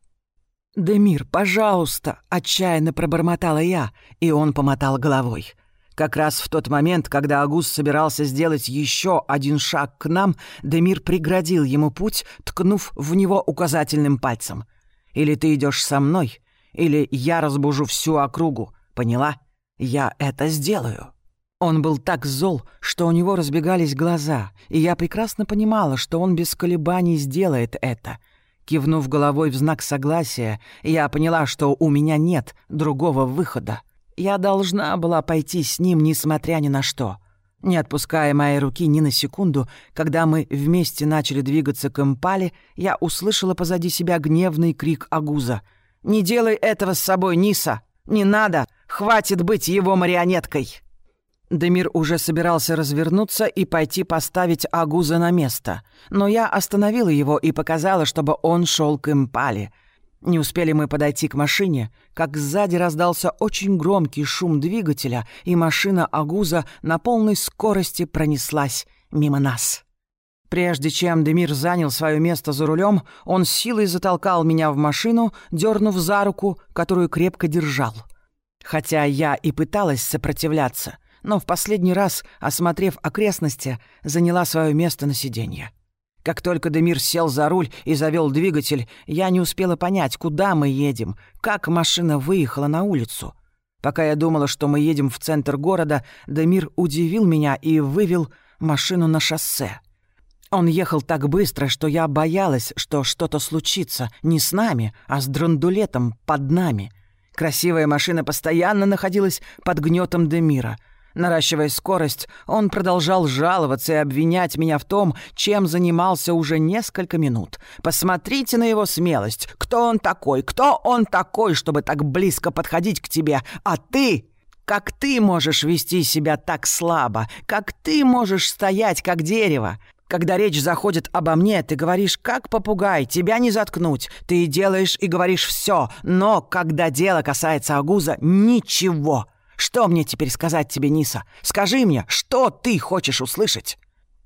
«Демир, пожалуйста!» — отчаянно пробормотала я, и он помотал головой. Как раз в тот момент, когда Агус собирался сделать еще один шаг к нам, Демир преградил ему путь, ткнув в него указательным пальцем. «Или ты идешь со мной, или я разбужу всю округу. Поняла? Я это сделаю». Он был так зол, что у него разбегались глаза, и я прекрасно понимала, что он без колебаний сделает это — Кивнув головой в знак согласия, я поняла, что у меня нет другого выхода. Я должна была пойти с ним, несмотря ни на что. Не отпуская моей руки ни на секунду, когда мы вместе начали двигаться к импале, я услышала позади себя гневный крик Агуза. «Не делай этого с собой, Ниса! Не надо! Хватит быть его марионеткой!» Демир уже собирался развернуться и пойти поставить Агуза на место, но я остановила его и показала, чтобы он шел к импале. Не успели мы подойти к машине, как сзади раздался очень громкий шум двигателя, и машина Агуза на полной скорости пронеслась мимо нас. Прежде чем Демир занял свое место за рулем, он силой затолкал меня в машину, дернув за руку, которую крепко держал. Хотя я и пыталась сопротивляться, но в последний раз, осмотрев окрестности, заняла свое место на сиденье. Как только Демир сел за руль и завел двигатель, я не успела понять, куда мы едем, как машина выехала на улицу. Пока я думала, что мы едем в центр города, Демир удивил меня и вывел машину на шоссе. Он ехал так быстро, что я боялась, что что-то случится не с нами, а с драндулетом под нами. Красивая машина постоянно находилась под гнетом Демира — Наращивая скорость, он продолжал жаловаться и обвинять меня в том, чем занимался уже несколько минут. «Посмотрите на его смелость! Кто он такой? Кто он такой, чтобы так близко подходить к тебе? А ты как ты можешь вести себя так слабо? Как ты можешь стоять, как дерево? Когда речь заходит обо мне, ты говоришь как попугай, тебя не заткнуть. Ты делаешь и говоришь все, но когда дело касается Агуза, ничего. Что мне теперь сказать тебе, Ниса? Скажи мне, что ты хочешь услышать?»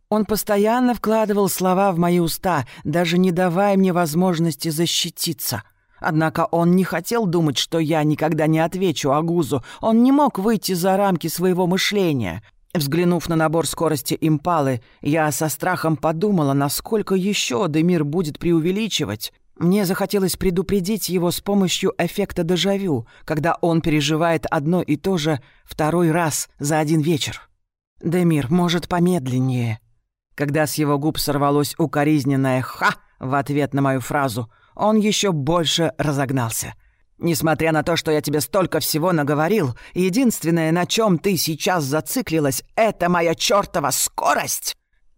Он постоянно вкладывал слова в мои уста, даже не давая мне возможности защититься — Однако он не хотел думать, что я никогда не отвечу Агузу. Он не мог выйти за рамки своего мышления. Взглянув на набор скорости импалы, я со страхом подумала, насколько еще Демир будет преувеличивать. Мне захотелось предупредить его с помощью эффекта дежавю, когда он переживает одно и то же второй раз за один вечер. «Демир, может, помедленнее?» Когда с его губ сорвалось укоризненное «ха» в ответ на мою фразу — он еще больше разогнался. Несмотря на то, что я тебе столько всего наговорил, единственное, на чем ты сейчас зациклилась, это моя чертова скорость!»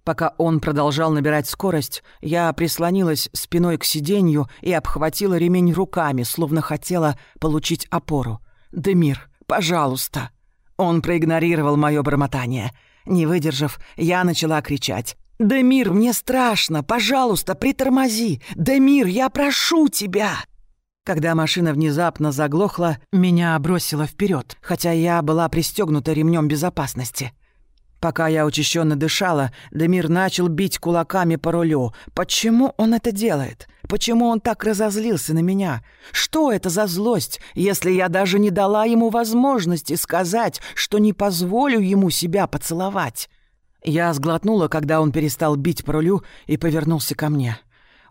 Пока он продолжал набирать скорость, я прислонилась спиной к сиденью и обхватила ремень руками, словно хотела получить опору. «Демир, пожалуйста!» Он проигнорировал мое бормотание. Не выдержав, я начала кричать. «Демир, мне страшно! Пожалуйста, притормози! Демир, я прошу тебя!» Когда машина внезапно заглохла, меня бросило вперед, хотя я была пристегнута ремнем безопасности. Пока я учащенно дышала, Демир начал бить кулаками по рулю. Почему он это делает? Почему он так разозлился на меня? Что это за злость, если я даже не дала ему возможности сказать, что не позволю ему себя поцеловать? Я сглотнула, когда он перестал бить по рулю и повернулся ко мне.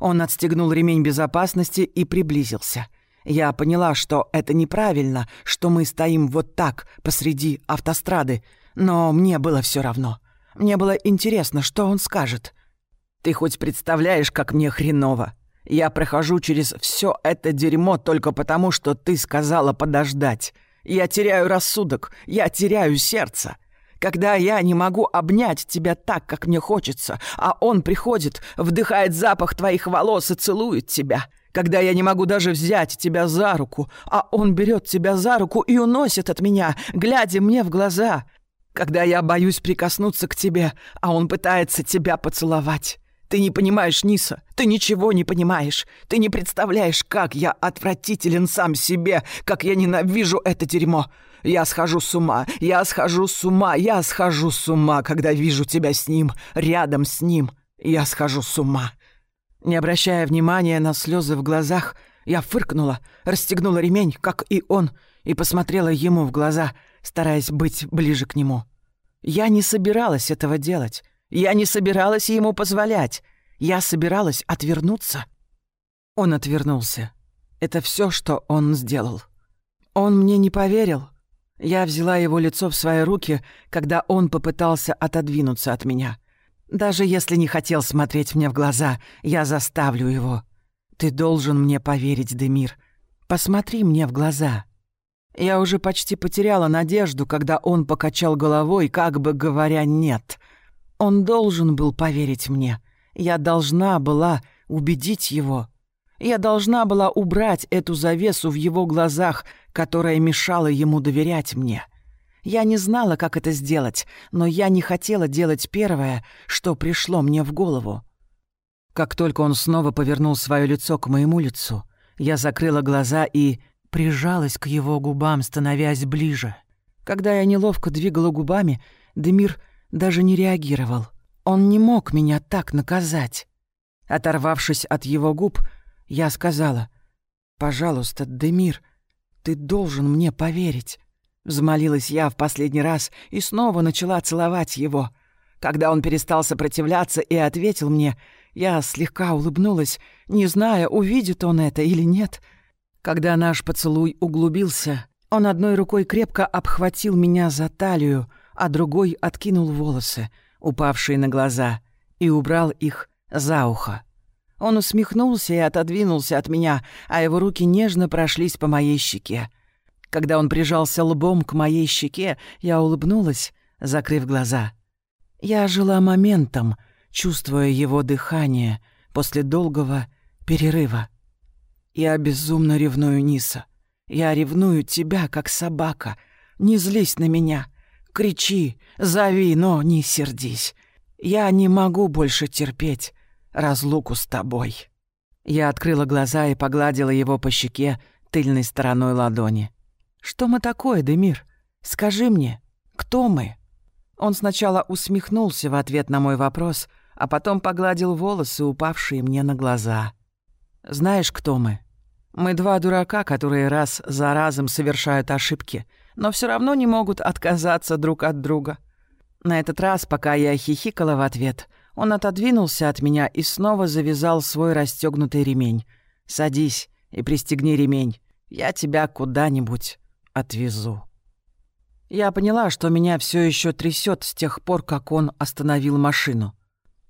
Он отстегнул ремень безопасности и приблизился. Я поняла, что это неправильно, что мы стоим вот так посреди автострады, но мне было все равно. Мне было интересно, что он скажет. «Ты хоть представляешь, как мне хреново? Я прохожу через все это дерьмо только потому, что ты сказала подождать. Я теряю рассудок, я теряю сердце когда я не могу обнять тебя так, как мне хочется, а он приходит, вдыхает запах твоих волос и целует тебя, когда я не могу даже взять тебя за руку, а он берет тебя за руку и уносит от меня, глядя мне в глаза, когда я боюсь прикоснуться к тебе, а он пытается тебя поцеловать. Ты не понимаешь, Ниса, ты ничего не понимаешь. Ты не представляешь, как я отвратителен сам себе, как я ненавижу это дерьмо. Я схожу с ума, я схожу с ума, я схожу с ума, когда вижу тебя с ним, рядом с ним. Я схожу с ума. Не обращая внимания на слезы в глазах, я фыркнула, расстегнула ремень, как и он, и посмотрела ему в глаза, стараясь быть ближе к нему. Я не собиралась этого делать. Я не собиралась ему позволять. Я собиралась отвернуться. Он отвернулся. Это все, что он сделал. Он мне не поверил. Я взяла его лицо в свои руки, когда он попытался отодвинуться от меня. Даже если не хотел смотреть мне в глаза, я заставлю его. Ты должен мне поверить, Демир. Посмотри мне в глаза. Я уже почти потеряла надежду, когда он покачал головой, как бы говоря «нет». Он должен был поверить мне. Я должна была убедить его. Я должна была убрать эту завесу в его глазах, которая мешала ему доверять мне. Я не знала, как это сделать, но я не хотела делать первое, что пришло мне в голову. Как только он снова повернул свое лицо к моему лицу, я закрыла глаза и прижалась к его губам, становясь ближе. Когда я неловко двигала губами, Демир даже не реагировал. Он не мог меня так наказать. Оторвавшись от его губ, я сказала, «Пожалуйста, Демир, ты должен мне поверить». Взмолилась я в последний раз и снова начала целовать его. Когда он перестал сопротивляться и ответил мне, я слегка улыбнулась, не зная, увидит он это или нет. Когда наш поцелуй углубился, он одной рукой крепко обхватил меня за талию, а другой откинул волосы, упавшие на глаза, и убрал их за ухо. Он усмехнулся и отодвинулся от меня, а его руки нежно прошлись по моей щеке. Когда он прижался лбом к моей щеке, я улыбнулась, закрыв глаза. Я жила моментом, чувствуя его дыхание после долгого перерыва. Я безумно ревную Ниса. Я ревную тебя, как собака. Не злись на меня. Кричи, зови, но не сердись. Я не могу больше терпеть разлуку с тобой». Я открыла глаза и погладила его по щеке тыльной стороной ладони. «Что мы такое, Демир? Скажи мне, кто мы?» Он сначала усмехнулся в ответ на мой вопрос, а потом погладил волосы, упавшие мне на глаза. «Знаешь, кто мы? Мы два дурака, которые раз за разом совершают ошибки, но все равно не могут отказаться друг от друга. На этот раз, пока я хихикала в ответ, он отодвинулся от меня и снова завязал свой расстегнутый ремень. «Садись и пристегни ремень. Я тебя куда-нибудь отвезу». Я поняла, что меня все еще трясет с тех пор, как он остановил машину.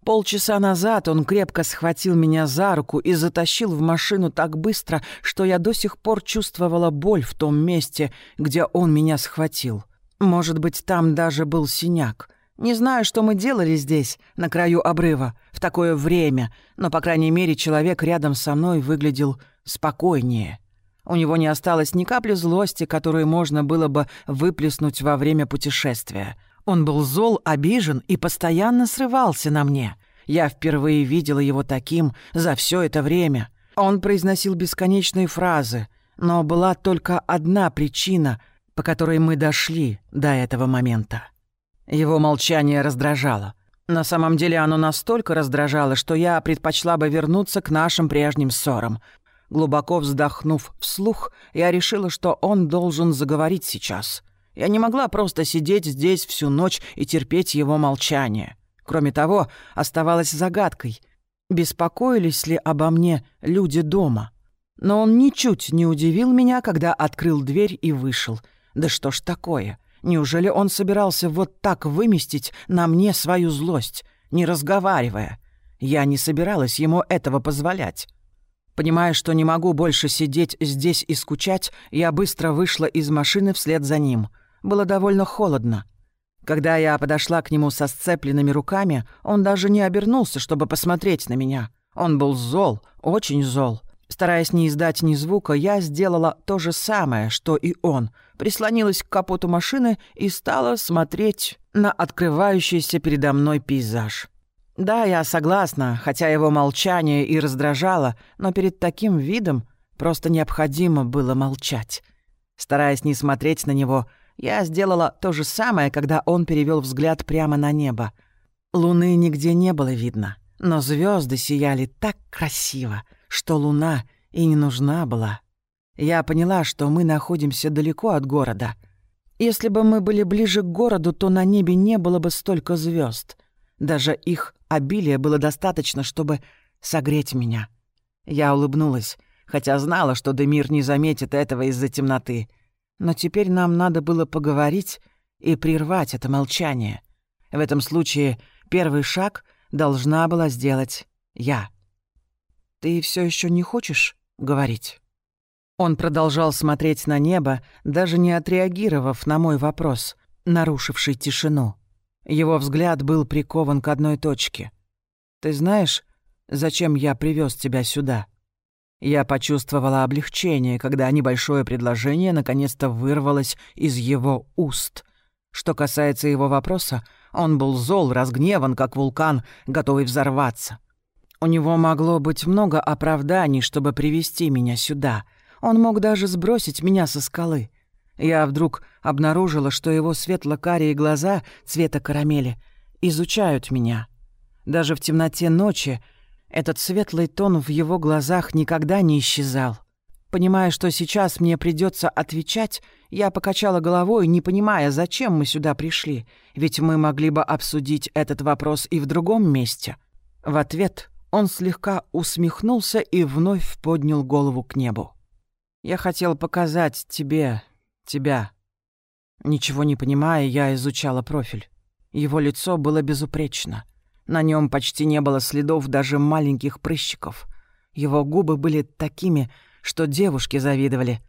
Полчаса назад он крепко схватил меня за руку и затащил в машину так быстро, что я до сих пор чувствовала боль в том месте, где он меня схватил. Может быть, там даже был синяк. Не знаю, что мы делали здесь, на краю обрыва, в такое время, но, по крайней мере, человек рядом со мной выглядел спокойнее. У него не осталось ни капли злости, которую можно было бы выплеснуть во время путешествия. Он был зол, обижен и постоянно срывался на мне. Я впервые видела его таким за все это время. Он произносил бесконечные фразы, но была только одна причина, по которой мы дошли до этого момента. Его молчание раздражало. На самом деле оно настолько раздражало, что я предпочла бы вернуться к нашим прежним ссорам — Глубоко вздохнув вслух, я решила, что он должен заговорить сейчас. Я не могла просто сидеть здесь всю ночь и терпеть его молчание. Кроме того, оставалась загадкой, беспокоились ли обо мне люди дома. Но он ничуть не удивил меня, когда открыл дверь и вышел. Да что ж такое? Неужели он собирался вот так выместить на мне свою злость, не разговаривая? Я не собиралась ему этого позволять. Понимая, что не могу больше сидеть здесь и скучать, я быстро вышла из машины вслед за ним. Было довольно холодно. Когда я подошла к нему со сцепленными руками, он даже не обернулся, чтобы посмотреть на меня. Он был зол, очень зол. Стараясь не издать ни звука, я сделала то же самое, что и он. Прислонилась к капоту машины и стала смотреть на открывающийся передо мной пейзаж. Да, я согласна, хотя его молчание и раздражало, но перед таким видом просто необходимо было молчать. Стараясь не смотреть на него, я сделала то же самое, когда он перевел взгляд прямо на небо. Луны нигде не было видно, но звезды сияли так красиво, что луна и не нужна была. Я поняла, что мы находимся далеко от города. Если бы мы были ближе к городу, то на небе не было бы столько звезд. Даже их обилия было достаточно, чтобы согреть меня. Я улыбнулась, хотя знала, что Демир не заметит этого из-за темноты. Но теперь нам надо было поговорить и прервать это молчание. В этом случае первый шаг должна была сделать я. «Ты все еще не хочешь говорить?» Он продолжал смотреть на небо, даже не отреагировав на мой вопрос, нарушивший тишину. Его взгляд был прикован к одной точке. «Ты знаешь, зачем я привез тебя сюда?» Я почувствовала облегчение, когда небольшое предложение наконец-то вырвалось из его уст. Что касается его вопроса, он был зол, разгневан, как вулкан, готовый взорваться. У него могло быть много оправданий, чтобы привести меня сюда. Он мог даже сбросить меня со скалы. Я вдруг обнаружила, что его светло-карие глаза цвета карамели изучают меня. Даже в темноте ночи этот светлый тон в его глазах никогда не исчезал. Понимая, что сейчас мне придется отвечать, я покачала головой, не понимая, зачем мы сюда пришли, ведь мы могли бы обсудить этот вопрос и в другом месте. В ответ он слегка усмехнулся и вновь поднял голову к небу. «Я хотел показать тебе, тебя». Ничего не понимая, я изучала профиль. Его лицо было безупречно. На нем почти не было следов даже маленьких прыщиков. Его губы были такими, что девушки завидовали.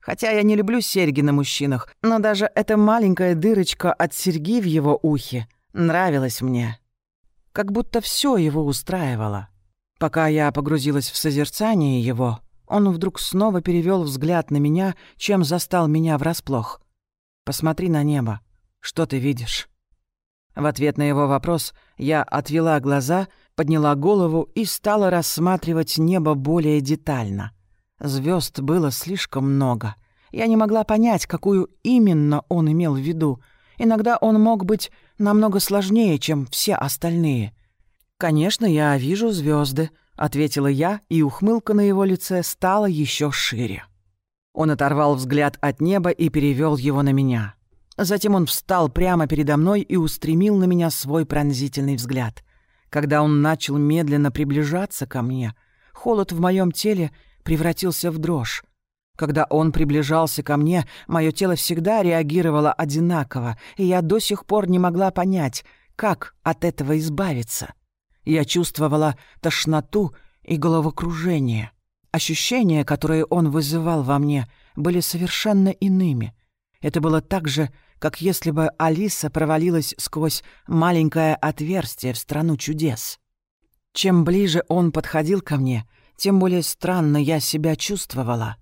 Хотя я не люблю серьги на мужчинах, но даже эта маленькая дырочка от серьги в его ухе нравилась мне. Как будто все его устраивало. Пока я погрузилась в созерцание его, он вдруг снова перевел взгляд на меня, чем застал меня врасплох. «Посмотри на небо. Что ты видишь?» В ответ на его вопрос я отвела глаза, подняла голову и стала рассматривать небо более детально. Звезд было слишком много. Я не могла понять, какую именно он имел в виду. Иногда он мог быть намного сложнее, чем все остальные. «Конечно, я вижу звезды, ответила я, и ухмылка на его лице стала еще шире. Он оторвал взгляд от неба и перевел его на меня. Затем он встал прямо передо мной и устремил на меня свой пронзительный взгляд. Когда он начал медленно приближаться ко мне, холод в моем теле превратился в дрожь. Когда он приближался ко мне, мое тело всегда реагировало одинаково, и я до сих пор не могла понять, как от этого избавиться. Я чувствовала тошноту и головокружение. Ощущения, которые он вызывал во мне, были совершенно иными. Это было так же, как если бы Алиса провалилась сквозь маленькое отверстие в страну чудес. Чем ближе он подходил ко мне, тем более странно я себя чувствовала.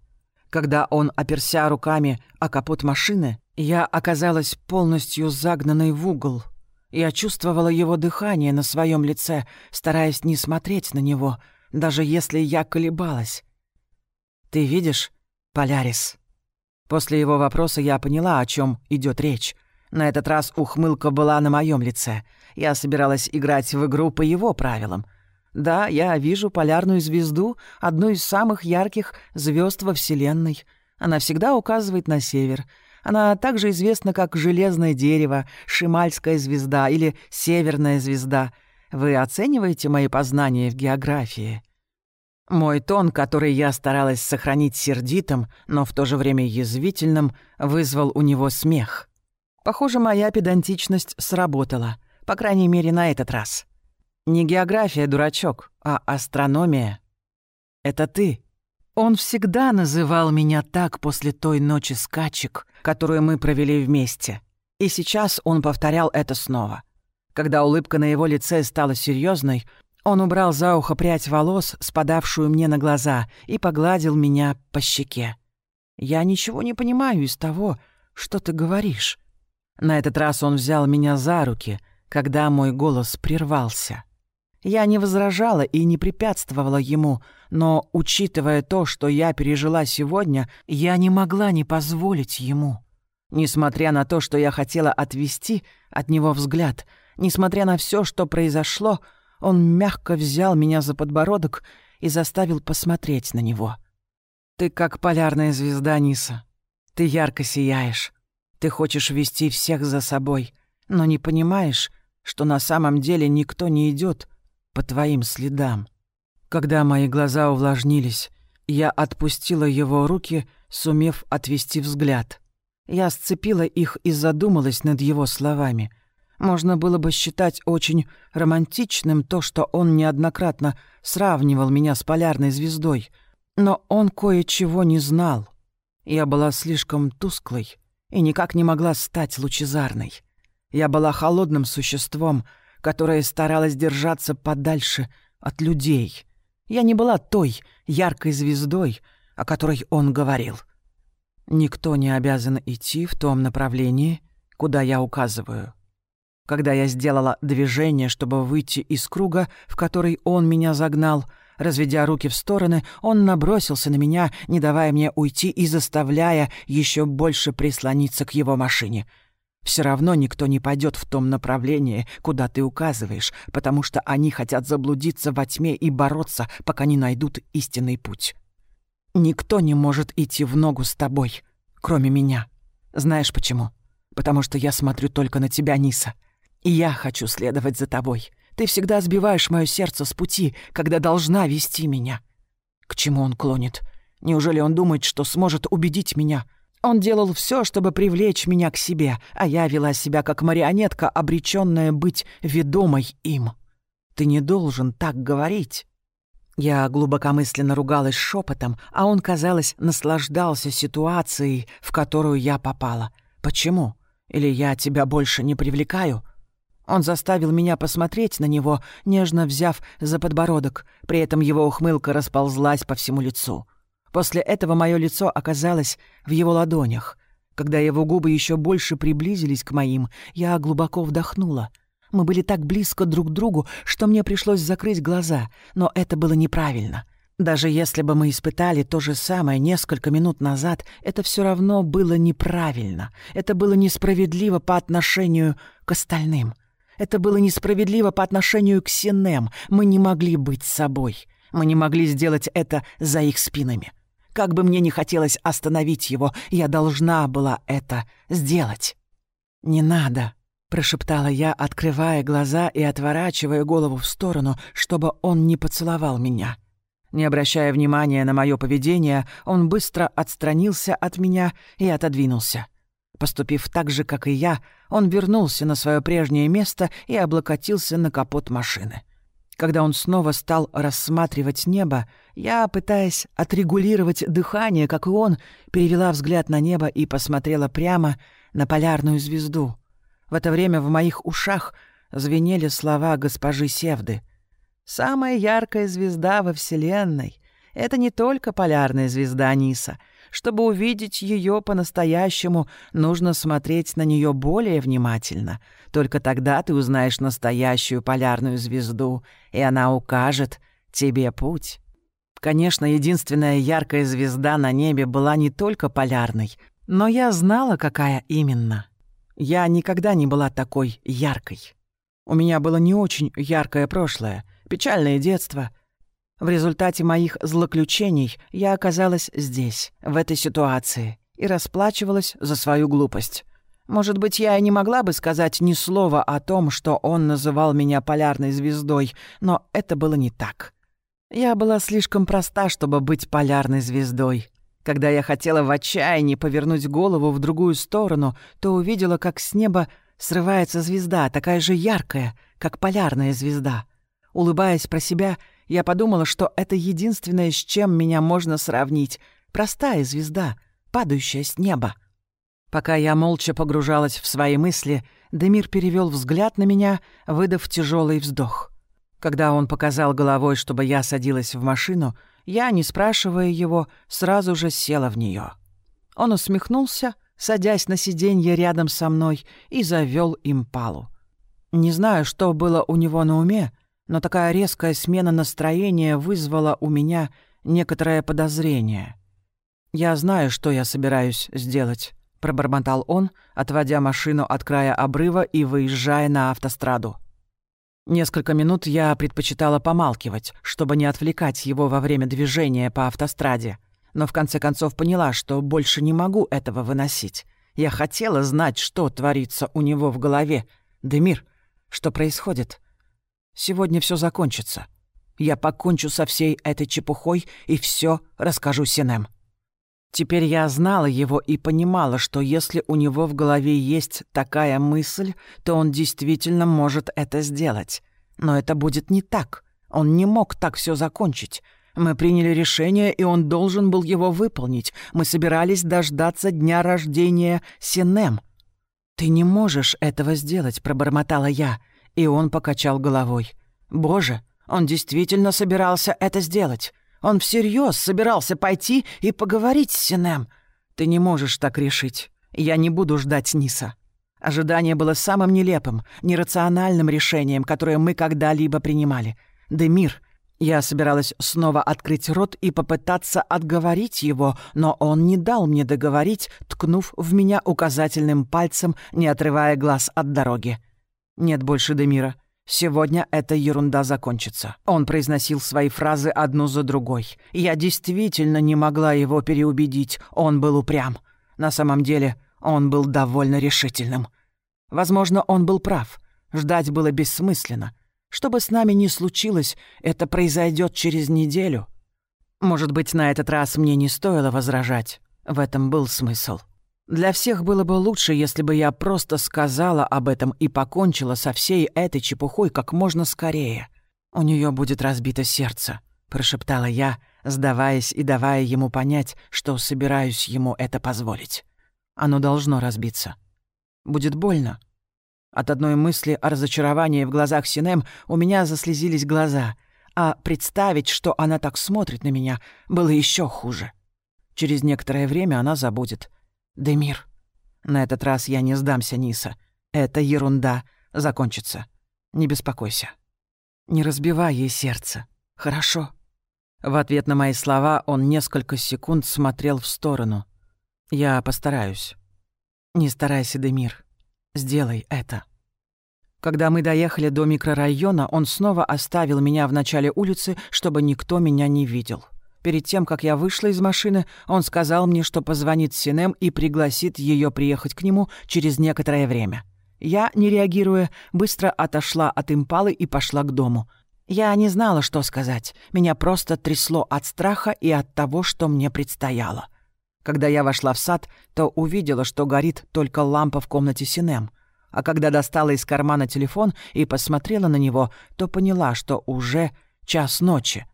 Когда он оперся руками о капот машины, я оказалась полностью загнанной в угол. Я чувствовала его дыхание на своем лице, стараясь не смотреть на него, даже если я колебалась. «Ты видишь, Полярис?» После его вопроса я поняла, о чем идет речь. На этот раз ухмылка была на моем лице. Я собиралась играть в игру по его правилам. Да, я вижу полярную звезду, одну из самых ярких звезд во Вселенной. Она всегда указывает на север. Она также известна как Железное дерево, Шимальская звезда или Северная звезда. Вы оцениваете мои познания в географии?» Мой тон, который я старалась сохранить сердитым, но в то же время язвительным, вызвал у него смех. Похоже, моя педантичность сработала, по крайней мере, на этот раз. Не география, дурачок, а астрономия. Это ты. Он всегда называл меня так после той ночи скачек, которую мы провели вместе. И сейчас он повторял это снова. Когда улыбка на его лице стала серьезной, он убрал за ухо прядь волос, спадавшую мне на глаза, и погладил меня по щеке. «Я ничего не понимаю из того, что ты говоришь». На этот раз он взял меня за руки, когда мой голос прервался. Я не возражала и не препятствовала ему, но, учитывая то, что я пережила сегодня, я не могла не позволить ему. Несмотря на то, что я хотела отвести от него взгляд, несмотря на все, что произошло, он мягко взял меня за подбородок и заставил посмотреть на него. «Ты как полярная звезда, Ниса. Ты ярко сияешь. Ты хочешь вести всех за собой, но не понимаешь, что на самом деле никто не идет по твоим следам. Когда мои глаза увлажнились, я отпустила его руки, сумев отвести взгляд. Я сцепила их и задумалась над его словами. Можно было бы считать очень романтичным то, что он неоднократно сравнивал меня с полярной звездой, но он кое-чего не знал. Я была слишком тусклой и никак не могла стать лучезарной. Я была холодным существом, которая старалась держаться подальше от людей. Я не была той яркой звездой, о которой он говорил. Никто не обязан идти в том направлении, куда я указываю. Когда я сделала движение, чтобы выйти из круга, в который он меня загнал, разведя руки в стороны, он набросился на меня, не давая мне уйти и заставляя еще больше прислониться к его машине — все равно никто не пойдет в том направлении, куда ты указываешь, потому что они хотят заблудиться во тьме и бороться, пока не найдут истинный путь. Никто не может идти в ногу с тобой, кроме меня. Знаешь почему? Потому что я смотрю только на тебя, Ниса. Я хочу следовать за тобой. Ты всегда сбиваешь мое сердце с пути, когда должна вести меня. К чему он клонит? Неужели он думает, что сможет убедить меня, он делал все, чтобы привлечь меня к себе, а я вела себя как марионетка, обреченная быть ведомой им. Ты не должен так говорить. Я глубокомысленно ругалась шепотом, а он, казалось, наслаждался ситуацией, в которую я попала. Почему? Или я тебя больше не привлекаю? Он заставил меня посмотреть на него, нежно взяв за подбородок, при этом его ухмылка расползлась по всему лицу. После этого мое лицо оказалось в его ладонях. Когда его губы еще больше приблизились к моим, я глубоко вдохнула — мы были так близко друг к другу, что мне пришлось закрыть глаза, но это было неправильно. Даже если бы мы испытали то же самое несколько минут назад, это все равно было неправильно. Это было несправедливо по отношению к остальным. Это было несправедливо по отношению к Синем. Мы не могли быть собой. Мы не могли сделать это за их спинами. Как бы мне ни хотелось остановить его, я должна была это сделать. «Не надо», прошептала я, открывая глаза и отворачивая голову в сторону, чтобы он не поцеловал меня. Не обращая внимания на мое поведение, он быстро отстранился от меня и отодвинулся. Поступив так же, как и я, он вернулся на свое прежнее место и облокотился на капот машины. Когда он снова стал рассматривать небо, я, пытаясь отрегулировать дыхание, как и он, перевела взгляд на небо и посмотрела прямо на полярную звезду — в это время в моих ушах звенели слова госпожи Севды. «Самая яркая звезда во Вселенной — это не только полярная звезда Ниса. Чтобы увидеть ее по-настоящему, нужно смотреть на нее более внимательно. Только тогда ты узнаешь настоящую полярную звезду, и она укажет тебе путь». Конечно, единственная яркая звезда на небе была не только полярной, но я знала, какая именно — я никогда не была такой яркой. У меня было не очень яркое прошлое, печальное детство. В результате моих злоключений я оказалась здесь, в этой ситуации, и расплачивалась за свою глупость. Может быть, я и не могла бы сказать ни слова о том, что он называл меня полярной звездой, но это было не так. Я была слишком проста, чтобы быть полярной звездой. Когда я хотела в отчаянии повернуть голову в другую сторону, то увидела, как с неба срывается звезда, такая же яркая, как полярная звезда. Улыбаясь про себя, я подумала, что это единственное, с чем меня можно сравнить. Простая звезда, падающая с неба. Пока я молча погружалась в свои мысли, Демир перевел взгляд на меня, выдав тяжелый вздох. Когда он показал головой, чтобы я садилась в машину, я, не спрашивая его, сразу же села в нее. Он усмехнулся, садясь на сиденье рядом со мной, и завел импалу. Не знаю, что было у него на уме, но такая резкая смена настроения вызвала у меня некоторое подозрение. «Я знаю, что я собираюсь сделать», — пробормотал он, отводя машину от края обрыва и выезжая на автостраду. Несколько минут я предпочитала помалкивать, чтобы не отвлекать его во время движения по автостраде. Но в конце концов поняла, что больше не могу этого выносить. Я хотела знать, что творится у него в голове. Демир, что происходит? Сегодня все закончится. Я покончу со всей этой чепухой и все расскажу Синем. Теперь я знала его и понимала, что если у него в голове есть такая мысль, то он действительно может это сделать. Но это будет не так. Он не мог так все закончить. Мы приняли решение, и он должен был его выполнить. Мы собирались дождаться дня рождения Синем. «Ты не можешь этого сделать», — пробормотала я, и он покачал головой. «Боже, он действительно собирался это сделать. Он всерьез собирался пойти и поговорить с Синем. Ты не можешь так решить. Я не буду ждать Ниса. Ожидание было самым нелепым, нерациональным решением, которое мы когда-либо принимали. Демир. Я собиралась снова открыть рот и попытаться отговорить его, но он не дал мне договорить, ткнув в меня указательным пальцем, не отрывая глаз от дороги. Нет больше Демира. Сегодня эта ерунда закончится. Он произносил свои фразы одну за другой. Я действительно не могла его переубедить. Он был упрям. На самом деле, он был довольно решительным. Возможно, он был прав. Ждать было бессмысленно. Что бы с нами ни случилось, это произойдет через неделю. Может быть, на этот раз мне не стоило возражать. В этом был смысл. Для всех было бы лучше, если бы я просто сказала об этом и покончила со всей этой чепухой как можно скорее. У нее будет разбито сердце, прошептала я, сдаваясь и давая ему понять, что собираюсь ему это позволить. Оно должно разбиться. Будет больно. От одной мысли о разочаровании в глазах Синем у меня заслезились глаза, а представить, что она так смотрит на меня, было еще хуже. Через некоторое время она забудет. Демир. На этот раз я не сдамся Ниса. Это ерунда. Закончится. Не беспокойся. Не разбивай ей сердце. Хорошо. В ответ на мои слова он несколько секунд смотрел в сторону. Я постараюсь. Не старайся, Демир. Сделай это. Когда мы доехали до микрорайона, он снова оставил меня в начале улицы, чтобы никто меня не видел. Перед тем, как я вышла из машины, он сказал мне, что позвонит Синем и пригласит ее приехать к нему через некоторое время. Я, не реагируя, быстро отошла от импалы и пошла к дому. Я не знала, что сказать. Меня просто трясло от страха и от того, что мне предстояло. Когда я вошла в сад, то увидела, что горит только лампа в комнате Синем. А когда достала из кармана телефон и посмотрела на него, то поняла, что уже час ночи.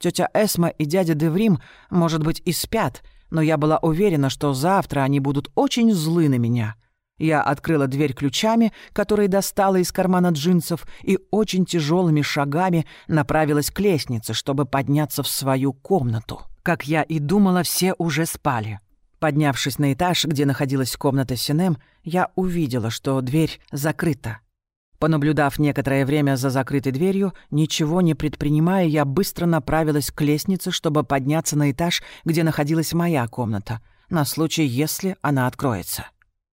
Тетя Эсма и дядя Деврим, может быть, и спят, но я была уверена, что завтра они будут очень злы на меня. Я открыла дверь ключами, которые достала из кармана джинсов, и очень тяжелыми шагами направилась к лестнице, чтобы подняться в свою комнату. Как я и думала, все уже спали. Поднявшись на этаж, где находилась комната Синем, я увидела, что дверь закрыта. Понаблюдав некоторое время за закрытой дверью, ничего не предпринимая, я быстро направилась к лестнице, чтобы подняться на этаж, где находилась моя комната, на случай, если она откроется.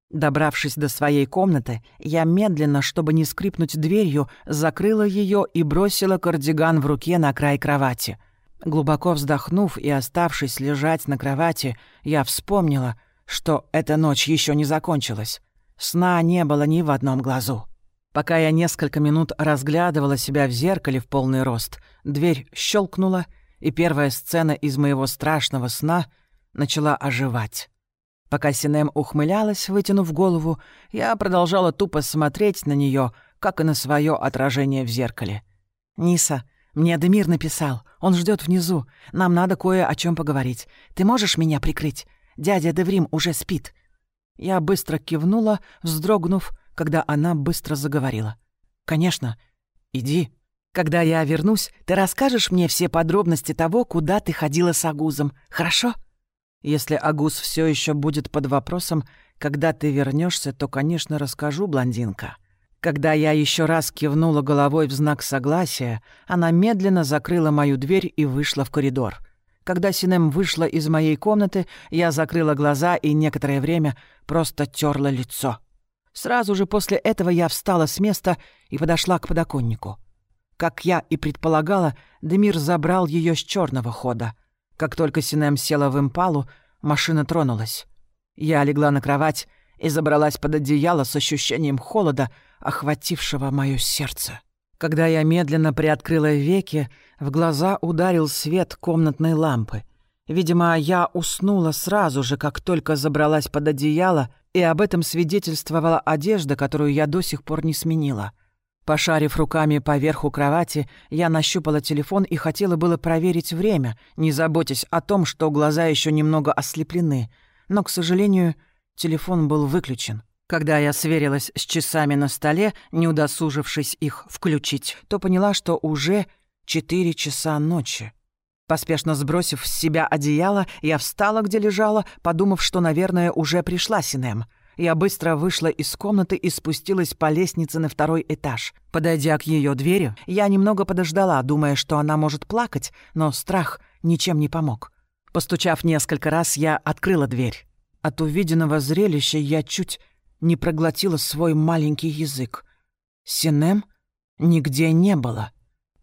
Добравшись до своей комнаты, я медленно, чтобы не скрипнуть дверью, закрыла ее и бросила кардиган в руке на край кровати. Глубоко вздохнув и оставшись лежать на кровати, я вспомнила, что эта ночь еще не закончилась. Сна не было ни в одном глазу. Пока я несколько минут разглядывала себя в зеркале в полный рост, дверь щелкнула, и первая сцена из моего страшного сна начала оживать. Пока Синем ухмылялась, вытянув голову, я продолжала тупо смотреть на нее, как и на свое отражение в зеркале. «Ниса, мне Демир написал. Он ждет внизу. Нам надо кое о чем поговорить. Ты можешь меня прикрыть? Дядя Деврим уже спит». Я быстро кивнула, вздрогнув, когда она быстро заговорила. «Конечно. Иди. Когда я вернусь, ты расскажешь мне все подробности того, куда ты ходила с Агузом, хорошо?» «Если Агуз все еще будет под вопросом, когда ты вернешься, то, конечно, расскажу, блондинка». Когда я еще раз кивнула головой в знак согласия, она медленно закрыла мою дверь и вышла в коридор. Когда Синем вышла из моей комнаты, я закрыла глаза и некоторое время просто терла лицо. Сразу же после этого я встала с места и подошла к подоконнику. Как я и предполагала, Демир забрал ее с черного хода. Как только Синем села в импалу, машина тронулась. Я легла на кровать и забралась под одеяло с ощущением холода, охватившего мое сердце. Когда я медленно приоткрыла веки, в глаза ударил свет комнатной лампы. Видимо, я уснула сразу же, как только забралась под одеяло и об этом свидетельствовала одежда, которую я до сих пор не сменила. Пошарив руками по верху кровати, я нащупала телефон и хотела было проверить время, не заботясь о том, что глаза еще немного ослеплены. Но, к сожалению, телефон был выключен. Когда я сверилась с часами на столе, не удосужившись их включить, то поняла, что уже четыре часа ночи. Поспешно сбросив с себя одеяло, я встала, где лежала, подумав, что, наверное, уже пришла Синем. Я быстро вышла из комнаты и спустилась по лестнице на второй этаж. Подойдя к ее двери, я немного подождала, думая, что она может плакать, но страх ничем не помог. Постучав несколько раз, я открыла дверь. От увиденного зрелища я чуть не проглотила свой маленький язык. Синем нигде не было.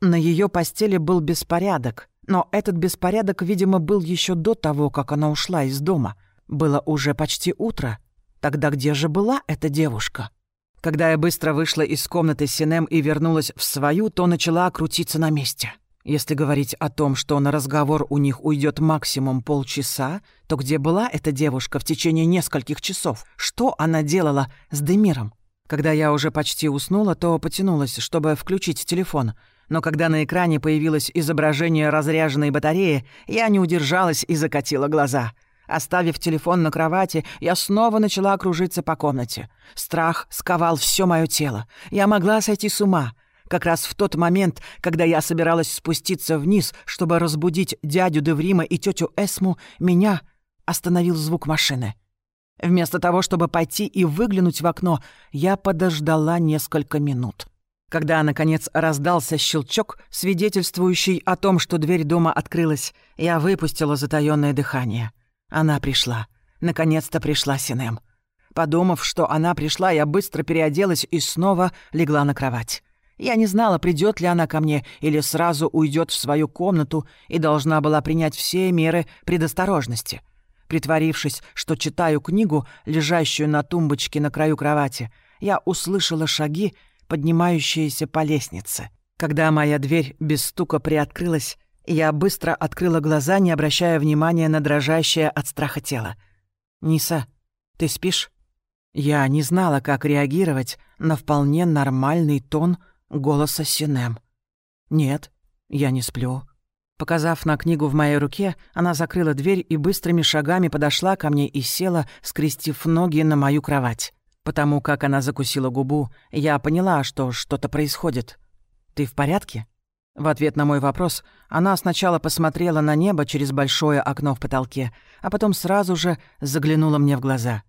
На ее постели был беспорядок — но этот беспорядок, видимо, был еще до того, как она ушла из дома. Было уже почти утро. Тогда где же была эта девушка? Когда я быстро вышла из комнаты Синем и вернулась в свою, то начала крутиться на месте. Если говорить о том, что на разговор у них уйдет максимум полчаса, то где была эта девушка в течение нескольких часов? Что она делала с Демиром? Когда я уже почти уснула, то потянулась, чтобы включить телефон — но когда на экране появилось изображение разряженной батареи, я не удержалась и закатила глаза. Оставив телефон на кровати, я снова начала кружиться по комнате. Страх сковал все мое тело. Я могла сойти с ума. Как раз в тот момент, когда я собиралась спуститься вниз, чтобы разбудить дядю Деврима и тетю Эсму, меня остановил звук машины. Вместо того, чтобы пойти и выглянуть в окно, я подождала несколько минут. Когда, наконец, раздался щелчок, свидетельствующий о том, что дверь дома открылась, я выпустила затаённое дыхание. Она пришла. Наконец-то пришла Синем. Подумав, что она пришла, я быстро переоделась и снова легла на кровать. Я не знала, придет ли она ко мне или сразу уйдет в свою комнату и должна была принять все меры предосторожности. Притворившись, что читаю книгу, лежащую на тумбочке на краю кровати, я услышала шаги, поднимающиеся по лестнице. Когда моя дверь без стука приоткрылась, я быстро открыла глаза, не обращая внимания на дрожащее от страха тело. «Ниса, ты спишь?» Я не знала, как реагировать на вполне нормальный тон голоса Синем. «Нет, я не сплю». Показав на книгу в моей руке, она закрыла дверь и быстрыми шагами подошла ко мне и села, скрестив ноги на мою кровать. Потому как она закусила губу, я поняла, что что-то происходит. «Ты в порядке?» В ответ на мой вопрос она сначала посмотрела на небо через большое окно в потолке, а потом сразу же заглянула мне в глаза.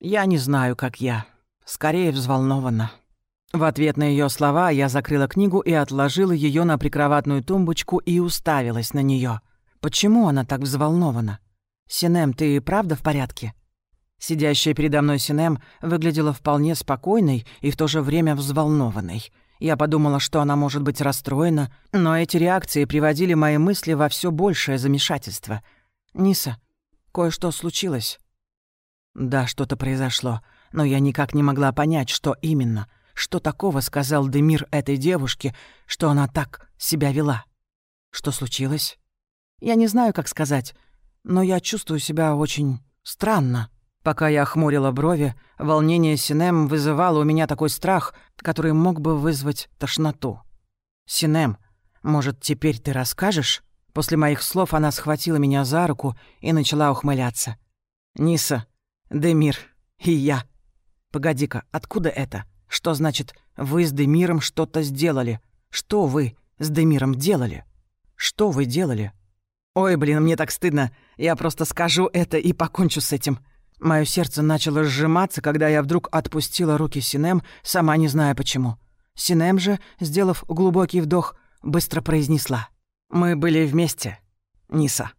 «Я не знаю, как я. Скорее взволнована». В ответ на ее слова я закрыла книгу и отложила ее на прикроватную тумбочку и уставилась на нее. Почему она так взволнована? «Синем, ты правда в порядке?» Сидящая передо мной Синем выглядела вполне спокойной и в то же время взволнованной. Я подумала, что она может быть расстроена, но эти реакции приводили мои мысли во все большее замешательство. «Ниса, кое-что случилось?» «Да, что-то произошло, но я никак не могла понять, что именно. Что такого сказал Демир этой девушке, что она так себя вела? Что случилось? Я не знаю, как сказать, но я чувствую себя очень странно». Пока я хмурила брови, волнение Синем вызывало у меня такой страх, который мог бы вызвать тошноту. «Синем, может, теперь ты расскажешь?» После моих слов она схватила меня за руку и начала ухмыляться. «Ниса, Демир и я. Погоди-ка, откуда это? Что значит, вы с Демиром что-то сделали? Что вы с Демиром делали? Что вы делали?» «Ой, блин, мне так стыдно. Я просто скажу это и покончу с этим. Моё сердце начало сжиматься, когда я вдруг отпустила руки Синем, сама не зная почему. Синем же, сделав глубокий вдох, быстро произнесла. «Мы были вместе, Ниса».